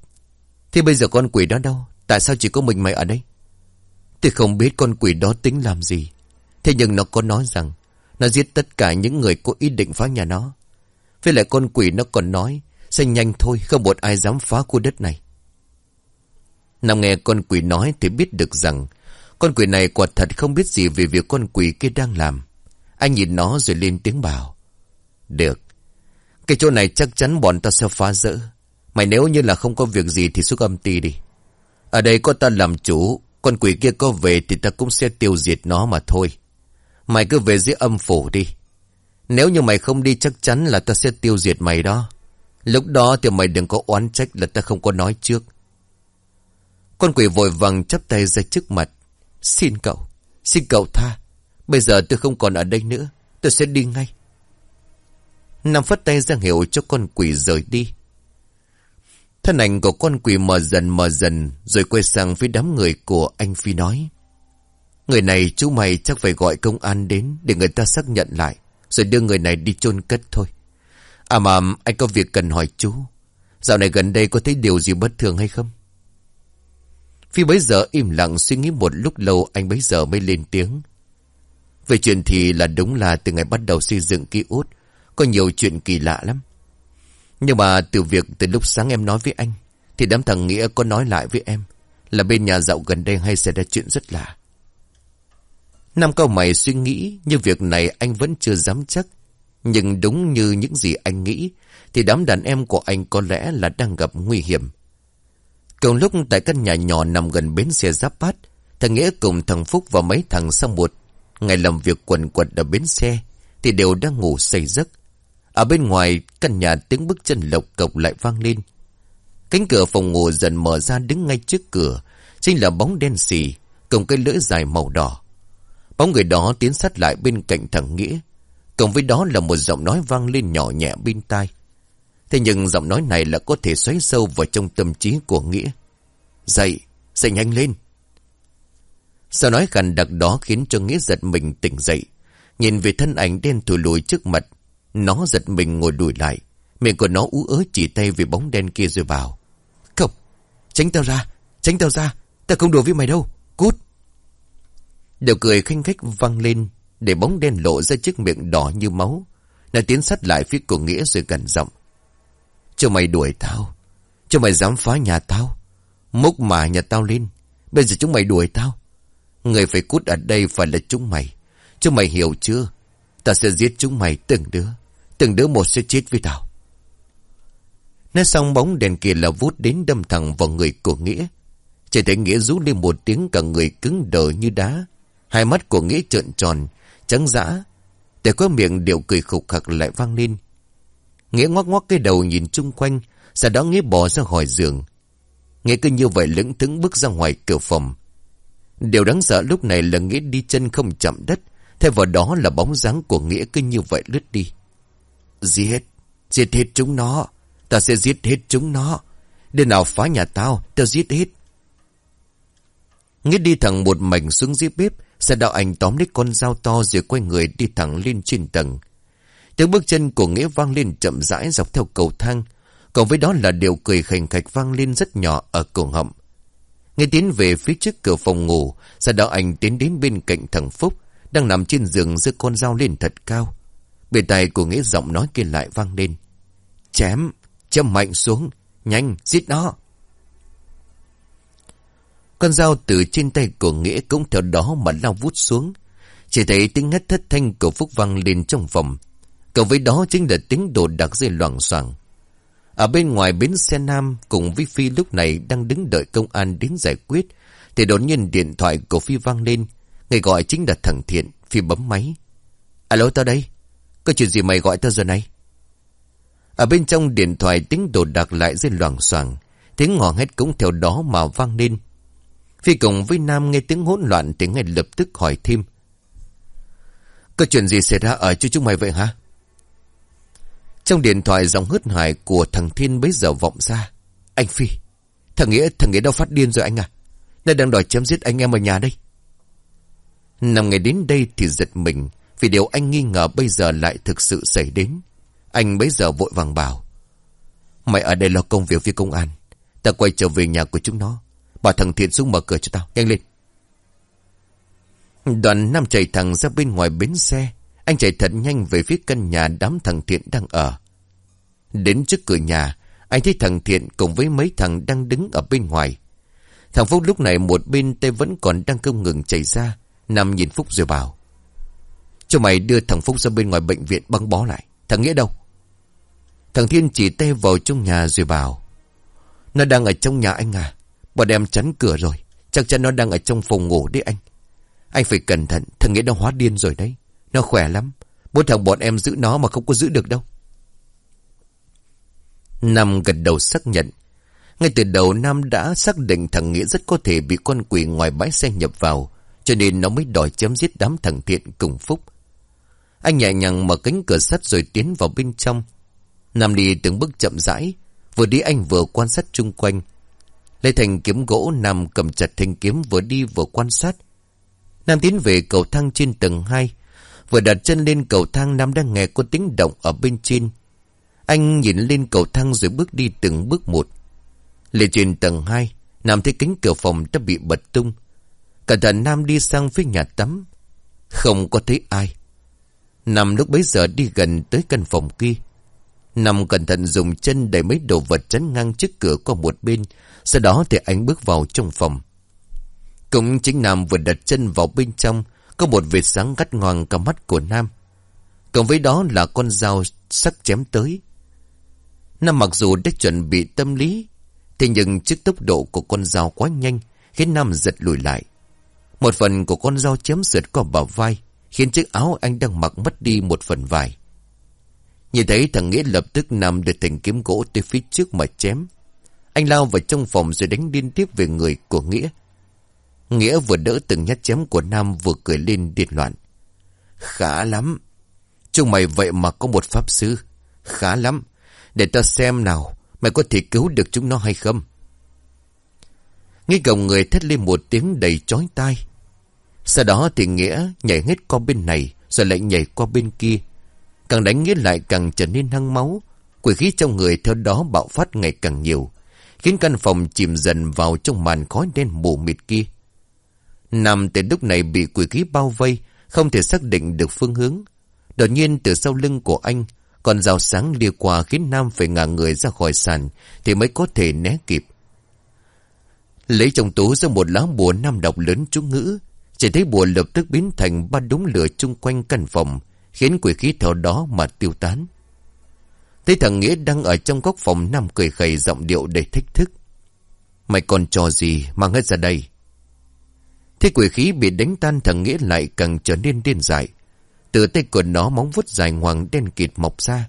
Thì bây giờ con quỷ đó đâu Tại sao chỉ có mình mày ở đây Tôi không biết con quỷ đó tính làm gì Thế nhưng nó có nói rằng Nó giết tất cả những người có ý định phá nhà nó với lại con quỷ nó còn nói, Sẽ nhanh thôi, không một ai dám phá khu đất này. Nam nghe con quỷ nói thì biết được rằng, Con quỷ này quả thật không biết gì về việc con quỷ kia đang làm. Anh nhìn nó rồi lên tiếng bảo, Được, Cái chỗ này chắc chắn bọn ta sẽ phá rỡ. Mày nếu như là không có việc gì thì xuống âm ti đi. Ở đây có ta làm chủ, Con quỷ kia có về thì ta cũng sẽ tiêu diệt nó mà thôi. Mày cứ về dưới âm phủ đi. Nếu như mày không đi chắc chắn là ta sẽ tiêu diệt mày đó Lúc đó thì mày đừng có oán trách là ta không có nói trước con quỷ vội vàng chắp tay ra trước mặt. Xin cậu, xin cậu tha. Bây giờ tôi không còn ở đây nữa. Tôi sẽ đi ngay. Nam phất tay ra hiệu cho con quỷ rời đi. Thân ảnh của con quỷ mờ dần mờ dần rồi quay sang phía đám người của anh Phi nói. Người này chú mày chắc phải gọi công an đến để người ta xác nhận lại rồi đưa người này đi chôn cất thôi. À mà anh có việc cần hỏi chú. Dạo này gần đây có thấy điều gì bất thường hay không? Phi bấy giờ im lặng suy nghĩ một lúc lâu anh bấy giờ mới lên tiếng. Về chuyện thì là đúng là từ ngày bắt đầu xây dựng ký út, có nhiều chuyện kỳ lạ lắm. Nhưng mà từ việc từ lúc sáng em nói với anh, thì đám thằng Nghĩa có nói lại với em là bên nhà dạo gần đây hay xảy ra chuyện rất lạ. Năm cao mày suy nghĩ như việc này anh vẫn chưa dám chắc. Nhưng đúng như những gì anh nghĩ, thì đám đàn em của anh có lẽ là đang gặp nguy hiểm. Cùng lúc tại căn nhà nhỏ nằm gần bến xe giáp bát, thằng Nghĩa cùng thằng Phúc và mấy thằng sang một ngày làm việc quần quật ở bến xe, thì đều đang ngủ say giấc. Ở bên ngoài, căn nhà tiếng bước chân lộc cộc lại vang lên. Cánh cửa phòng ngủ dần mở ra đứng ngay trước cửa, chính là bóng đen xì, cùng cái lưỡi dài màu đỏ. Bóng người đó tiến sát lại bên cạnh thằng Nghĩa, cùng với đó là một giọng nói vang lên nhỏ nhẹ bên tai. Thế nhưng giọng nói này là có thể xoáy sâu vào trong tâm trí của Nghĩa. Dậy, dậy nhanh lên. Sao nói khàn đặc đó khiến cho Nghĩa giật mình tỉnh dậy. Nhìn về thân ảnh đen thù lùi trước mặt. Nó giật mình ngồi đùi lại. Miệng của nó ú ớ chỉ tay về bóng đen kia rồi bảo. Không, tránh tao ra, tránh tao ra. Tao không đùa với mày đâu, cút. Đều cười khinh khách văng lên. Để bóng đen lộ ra chiếc miệng đỏ như máu. Nó tiến sát lại phía của Nghĩa rồi gần giọng. Cho mày đuổi tao. Cho mày dám phá nhà tao. Múc mà nhà tao lên. Bây giờ chúng mày đuổi tao. Người phải cút ở đây phải là chúng mày. Chúng mày hiểu chưa? Ta sẽ giết chúng mày từng đứa. Từng đứa một sẽ chết với tao. Nói xong, bóng đèn kia là vút đến đâm thẳng vào người của Nghĩa. Chỉ thấy Nghĩa rú lên một tiếng, cả người cứng đờ như đá. Hai mắt của Nghĩa trợn tròn, trắng dã. Để có miệng điệu cười khục khặc lại vang lên. Nghĩa ngoắc ngoắc cái đầu nhìn chung quanh, sau đó Nghĩa bỏ ra khỏi giường. Nghĩa cứ như vậy lững thững bước ra ngoài cửa phòng. Điều đáng sợ lúc này là Nghĩa đi chân không chạm đất, thay vào đó là bóng dáng của Nghĩa cứ như vậy lướt đi. Giết, giết hết chúng nó, ta sẽ giết hết chúng nó. Đứa nào phá nhà tao, tao giết hết. Nghĩa đi thẳng một mảnh xuống dưới bếp, sau đó anh tóm lấy con dao to rồi quay người đi thẳng lên trên tầng. Tiếng bước chân của Nghĩa vang lên chậm rãi dọc theo cầu thang. Còn với đó là điều cười khành khạch vang lên rất nhỏ ở cổ họng. Nghĩa tiến về phía trước cửa phòng ngủ. Sau đó anh tiến đến bên cạnh thằng Phúc. Đang nằm trên giường giữa con dao lên thật cao. Bề tài của Nghĩa giọng nói kia lại vang lên. Chém, chém mạnh xuống. Nhanh, giết nó. Con dao từ trên tay của Nghĩa cũng theo đó mà lao vút xuống. Chỉ thấy tiếng hét thất thanh của Phúc vang lên trong phòng. Cộng với đó chính là tiếng đồ đặc dây loảng xoảng Ở bên ngoài bến xe Nam cùng với Phi lúc này đang đứng đợi công an đến giải quyết. Thì đột nhiên điện thoại của Phi vang lên. Người gọi chính là thằng Thiện. Phi bấm máy. Alo, tao đây. Có chuyện gì mày gọi tao giờ này? Ở bên trong điện thoại tiếng đồ đặc lại dây loảng xoảng Tiếng ngò hét cũng theo đó mà vang lên. Phi cùng với Nam nghe tiếng hỗn loạn thì ngay lập tức hỏi thêm. Có chuyện gì xảy ra ở chỗ chúng mày vậy hả? Trong điện thoại giọng hớt hải của thằng Thiên bấy giờ vọng ra. Anh Phi, thằng Nghĩa, thằng Nghĩa đâu phát điên rồi anh à? Nó đang đòi chém giết anh em ở nhà đây. Nằm ngày đến đây thì giật mình, vì điều anh nghi ngờ bây giờ lại thực sự xảy đến. Anh bấy giờ vội vàng bảo. Mày ở đây lo công việc với công an. Ta quay trở về nhà của chúng nó Bảo thằng Thiện xuống mở cửa cho tao. Nhanh lên. Đoàn Nam chạy thẳng ra bên ngoài bến xe. Anh chạy thật nhanh về phía căn nhà đám thằng Thiện đang ở. Đến trước cửa nhà, Anh thấy thằng Thiện cùng với mấy thằng đang đứng ở bên ngoài. Thằng Phúc lúc này một bên tay vẫn còn đang không ngừng chảy ra, Nằm nhìn Phúc rồi bảo, Cho mày đưa thằng Phúc ra bên ngoài bệnh viện băng bó lại. Thằng Nghĩa đâu? Thằng Thiên chỉ tay vào trong nhà rồi bảo, Nó đang ở trong nhà anh à. Bọn em chắn cửa rồi Chắc chắn nó đang ở trong phòng ngủ đấy anh Anh phải cẩn thận Thằng Nghĩa đã hóa điên rồi đấy Nó khỏe lắm Bố thằng bọn em giữ nó mà không có giữ được đâu Nam gật đầu xác nhận ngay từ đầu Nam đã xác định thằng Nghĩa rất có thể bị con quỷ ngoài bãi xe nhập vào, cho nên nó mới đòi chém giết đám thằng Thiện cùng Phúc. Anh nhẹ nhàng mở cánh cửa sắt rồi tiến vào bên trong. Nam đi từng bước chậm rãi, vừa đi anh vừa quan sát chung quanh lê thành kiếm gỗ Nam cầm chặt thanh kiếm vừa đi vừa quan sát. Nam tiến về cầu thang trên tầng 2. Vừa đặt chân lên cầu thang Nam đang nghe có tiếng động ở bên trên. Anh nhìn lên cầu thang rồi bước đi từng bước một. Lên trên tầng 2, Nam thấy kính cửa phòng đã bị bật tung. Cẩn thận Nam đi sang phía nhà tắm. Không có thấy ai. Nam lúc bấy giờ đi gần tới căn phòng kia. Nam cẩn thận dùng chân đẩy mấy đồ vật chắn ngang trước cửa qua một bên. Sau đó thì anh bước vào trong phòng. Cũng chính Nam vừa đặt chân vào bên trong. Có một vệt sáng gắt ngoằng cả mắt của Nam. Cộng với đó là con dao sắc chém tới. Nam mặc dù đã chuẩn bị tâm lý, Thế nhưng trước tốc độ của con dao quá nhanh, Khiến Nam giật lùi lại Một phần của con dao chém sượt qua bả vai, Khiến chiếc áo anh đang mặc mất đi một phần vải Nhìn thấy thằng Nghĩa lập tức nằm được thành kiếm gỗ tới phía trước mà chém anh lao vào trong phòng rồi đánh liên tiếp về người của Nghĩa Nghĩa vừa đỡ từng nhát chém của Nam vừa cười lên điên loạn Khá lắm Chúng mày vậy mà có một pháp sư Khá lắm Để ta xem nào, Mày có thể cứu được chúng nó hay không? nghe gồng người thét lên một tiếng đầy chói tai. Sau đó thì Nghĩa nhảy hết qua bên này, rồi lại nhảy qua bên kia. Càng đánh Nghĩa lại càng trở nên hăng máu. Quỷ khí trong người theo đó bạo phát ngày càng nhiều. Khiến căn phòng chìm dần vào trong màn khói đen mù mịt kia. Nam từ lúc này bị quỷ khí bao vây, không thể xác định được phương hướng. Đột nhiên từ sau lưng của anh còn rào sáng lia qua khiến Nam phải ngả người ra khỏi sàn thì mới có thể né kịp. Lấy trong túi ra một lá bùa Nam đọc lớn chú ngữ. Chỉ thấy bùa lập tức biến thành ba đống lửa chung quanh căn phòng khiến quỷ khí theo đó mà tiêu tán. Thấy thằng Nghĩa đang ở trong góc phòng Nam cười khẩy giọng điệu đầy thách thức. Mày còn trò gì mang hết ra đây? Thế quỷ khí bị đánh tan thằng Nghĩa lại càng trở nên điên dại. Từ tay của nó móng vuốt dài hoàng đen kịt mọc ra.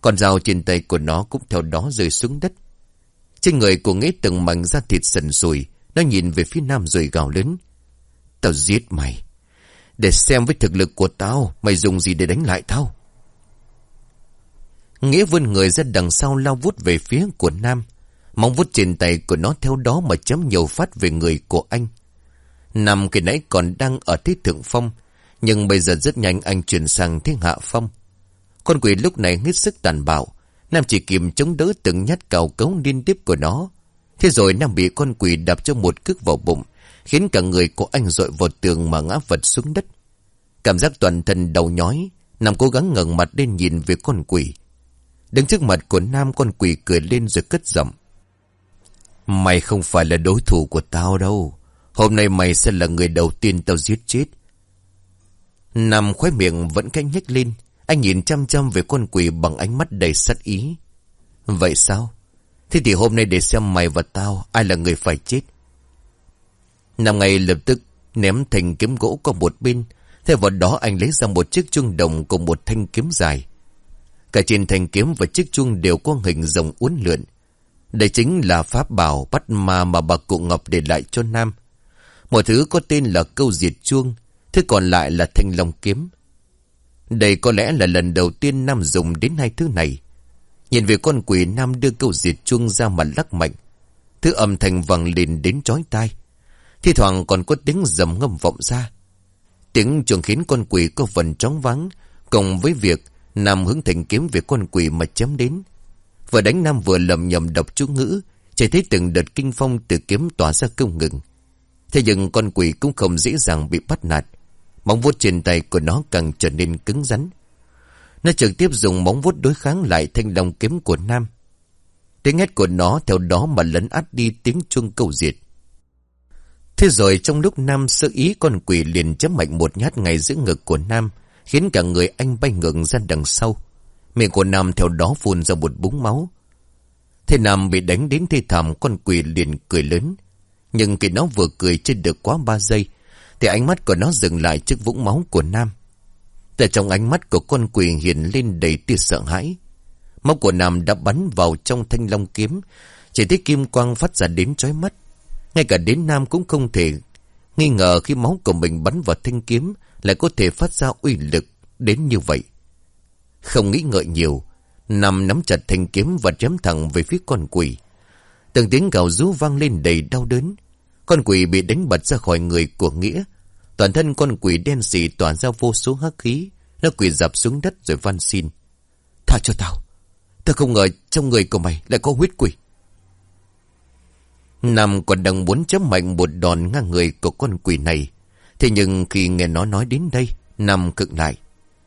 Con dao trên tay của nó cũng theo đó rơi xuống đất. Trên người của nghĩa từng mảnh da thịt sần sùi. Nó nhìn về phía nam rồi gào lớn. Tao giết mày. Để xem với thực lực của tao, mày dùng gì để đánh lại tao. Nghĩa vươn người ra đằng sau lao vút về phía của Nam. Móng vuốt trên tay của nó theo đó mà chấm nhiều phát về người của anh. Nam khi nãy còn đang ở thế thượng phong, nhưng bây giờ rất nhanh anh chuyển sang thiên hạ phong. Con quỷ lúc này hết sức tàn bạo. Nam chỉ kìm chống đỡ từng nhát cào cấu liên tiếp của nó. Thế rồi Nam bị con quỷ đập cho một cước vào bụng. Khiến cả người của anh dội vào tường mà ngã vật xuống đất. Cảm giác toàn thân đầu nhói. Nam cố gắng ngẩng mặt lên nhìn về con quỷ. Đứng trước mặt của Nam con quỷ cười lên rồi cất giọng. Mày không phải là đối thủ của tao đâu. Hôm nay mày sẽ là người đầu tiên tao giết chết. Nam khoái miệng vẫn cách nhếch lên. Anh nhìn chăm chăm về con quỷ bằng ánh mắt đầy sắt ý. Vậy sao? Thế thì hôm nay để xem mày và tao ai là người phải chết. Nam ngay lập tức ném thành kiếm gỗ qua một bên. Theo vào đó anh lấy ra một chiếc chuông đồng cùng một thanh kiếm dài. Cả trên thanh kiếm và chiếc chuông đều có hình rồng uốn lượn. Đây chính là pháp bảo bắt ma mà bà cụ Ngọc để lại cho Nam. Một thứ có tên là câu diệt chuông, Thứ còn lại là thanh long kiếm. Đây có lẽ là lần đầu tiên Nam dùng đến hai thứ này. Nhìn về con quỷ, Nam đưa câu diệt chuông ra mà lắc mạnh. Thứ âm thanh vang lên đến chói tai. Thì thoảng còn có tiếng rầm ngâm vọng ra. Tiếng chuông khiến con quỷ có phần trống vắng. Cộng với việc Nam hướng thành kiếm về con quỷ mà chém đến. Vừa đánh Nam vừa lầm nhầm đọc chú ngữ. Chỉ thấy từng đợt kinh phong từ kiếm tỏa ra không ngừng. Thế nhưng con quỷ cũng không dễ dàng bị bắt nạt. Móng vuốt trên tay của nó càng trở nên cứng rắn. Nó trực tiếp dùng móng vuốt đối kháng lại thanh đồng kiếm của Nam. Tiếng hét của nó theo đó mà lấn át đi tiếng chuông cầu diệt. Thế rồi trong lúc Nam sơ ý con quỷ liền chấm mạnh một nhát ngay giữa ngực của Nam. Khiến cả người anh bay ngược ra đằng sau. Miệng của Nam theo đó phun ra một búng máu. Thế Nam bị đánh đến thê thảm, con quỷ liền cười lớn. Nhưng khi nó vừa cười chưa được quá ba giây, Thì ánh mắt của nó dừng lại trước vũng máu của Nam. Tại trong ánh mắt của con quỷ hiện lên đầy tia sợ hãi. Máu của Nam đã bắn vào trong thanh long kiếm, Chỉ thấy kim quang phát ra đến chói mắt. Ngay cả đến Nam cũng không thể Nghi ngờ khi máu của mình bắn vào thanh kiếm lại có thể phát ra uy lực đến như vậy. Không nghĩ ngợi nhiều Nam nắm chặt thanh kiếm và chém thẳng về phía con quỷ. Từng tiếng gào rú vang lên đầy đau đớn. Con quỷ bị đánh bật ra khỏi người của Nghĩa. Toàn thân con quỷ đen xì tỏa ra vô số hắc khí, Nó quỷ dập xuống đất rồi van xin. Tha cho tao. Tao không ngờ trong người của mày lại có huyết quỷ. Nam còn đang muốn chấm mạnh một đòn ngang người của con quỷ này. Thế nhưng khi nghe nó nói đến đây, nằm cựng lại.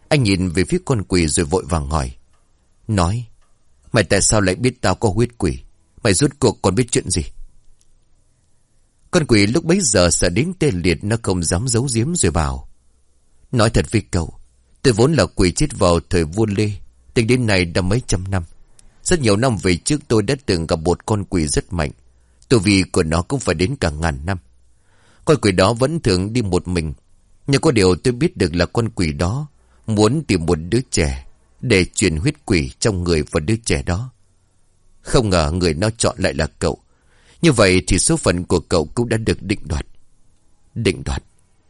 Anh nhìn về phía con quỷ rồi vội vàng hỏi. Nói, mày tại sao lại biết tao có huyết quỷ? Mày rút cuộc còn biết chuyện gì? Con quỷ lúc bấy giờ sợ đến tê liệt nó không dám giấu giếm rồi bảo. Nói thật với cậu, tôi vốn là quỷ chết vào thời vua Lê. Tính đến nay đã mấy trăm năm. Rất nhiều năm về trước tôi đã từng gặp một con quỷ rất mạnh. Tu vì của nó cũng phải đến cả ngàn năm. Con quỷ đó vẫn thường đi một mình. Nhưng có điều tôi biết được là con quỷ đó muốn tìm một đứa trẻ để truyền huyết quỷ trong người và đứa trẻ đó. Không ngờ người nó chọn lại là cậu. Như vậy thì số phận của cậu cũng đã được định đoạt. Định đoạt?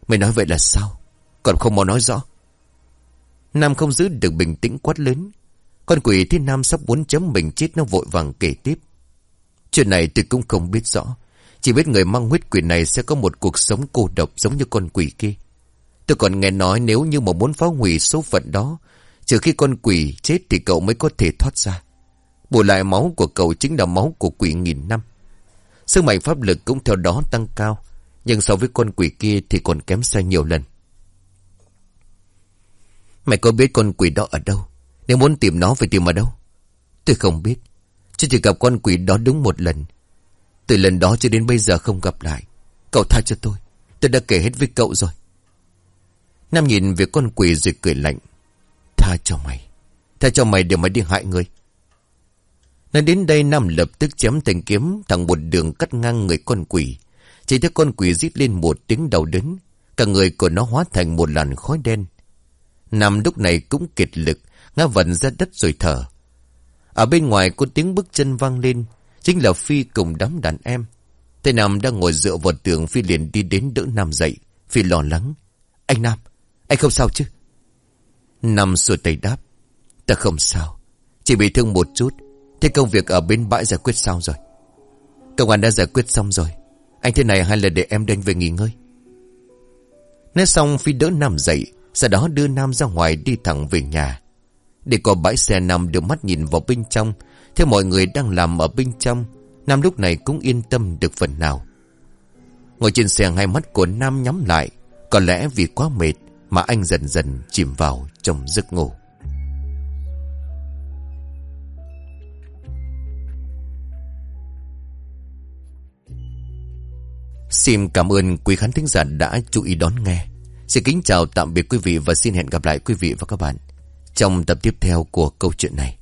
Mày nói vậy là sao? Còn không mau nói rõ. Nam không giữ được bình tĩnh quát lớn. Con quỷ thiên Nam sắp muốn chấm mình chết, nó vội vàng kể tiếp. Chuyện này tôi cũng không biết rõ. Chỉ biết người mang huyết quỷ này sẽ có một cuộc sống cô độc giống như con quỷ kia. Tôi còn nghe nói nếu như mà muốn phá hủy số phận đó, trừ khi con quỷ chết thì cậu mới có thể thoát ra. Bù lại máu của cậu chính là máu của quỷ nghìn năm. Sức mạnh pháp lực cũng theo đó tăng cao, nhưng so với con quỷ kia thì còn kém xa nhiều lần. Mày có biết con quỷ đó ở đâu? Nếu muốn tìm nó phải tìm ở đâu? Tôi không biết. Chứ chỉ gặp con quỷ đó đúng một lần. Từ lần đó cho đến bây giờ không gặp lại. Cậu tha cho tôi. Tôi đã kể hết với cậu rồi. Nam nhìn về con quỷ rồi cười lạnh. Tha cho mày. Tha cho mày để mày đi hại người. Nói đến đây Nam lập tức chém thành kiếm thẳng một đường cắt ngang người con quỷ. Chỉ thấy con quỷ rít lên một tiếng đầu đớn. Cả người của nó hóa thành một làn khói đen. Nam lúc này cũng kiệt lực, ngã vần ra đất rồi thở. Ở bên ngoài có tiếng bước chân vang lên, chính là Phi cùng đám đàn em. Tây Nam đang ngồi dựa vào tường Phi liền đi đến đỡ Nam dậy. Phi lo lắng. Anh Nam, anh không sao chứ? Nam sụt tay đáp. Ta không sao, chỉ bị thương một chút. Thế công việc ở bên bãi giải quyết sao rồi? Công an đã giải quyết xong rồi. Anh thế này hay là để em đánh về nghỉ ngơi? Nói xong Phi đỡ Nam dậy sau đó đưa Nam ra ngoài đi thẳng về nhà Để có bãi xe Nam đưa mắt nhìn vào bên trong theo mọi người đang làm ở bên trong, Nam lúc này cũng yên tâm được phần nào. Ngồi trên xe, hai mắt của Nam nhắm lại. Có lẽ vì quá mệt Mà anh dần dần chìm vào trong giấc ngủ. Xin cảm ơn quý khán thính giả đã chú ý đón nghe. Xin kính chào, tạm biệt quý vị và xin hẹn gặp lại quý vị và các bạn trong tập tiếp theo của câu chuyện này.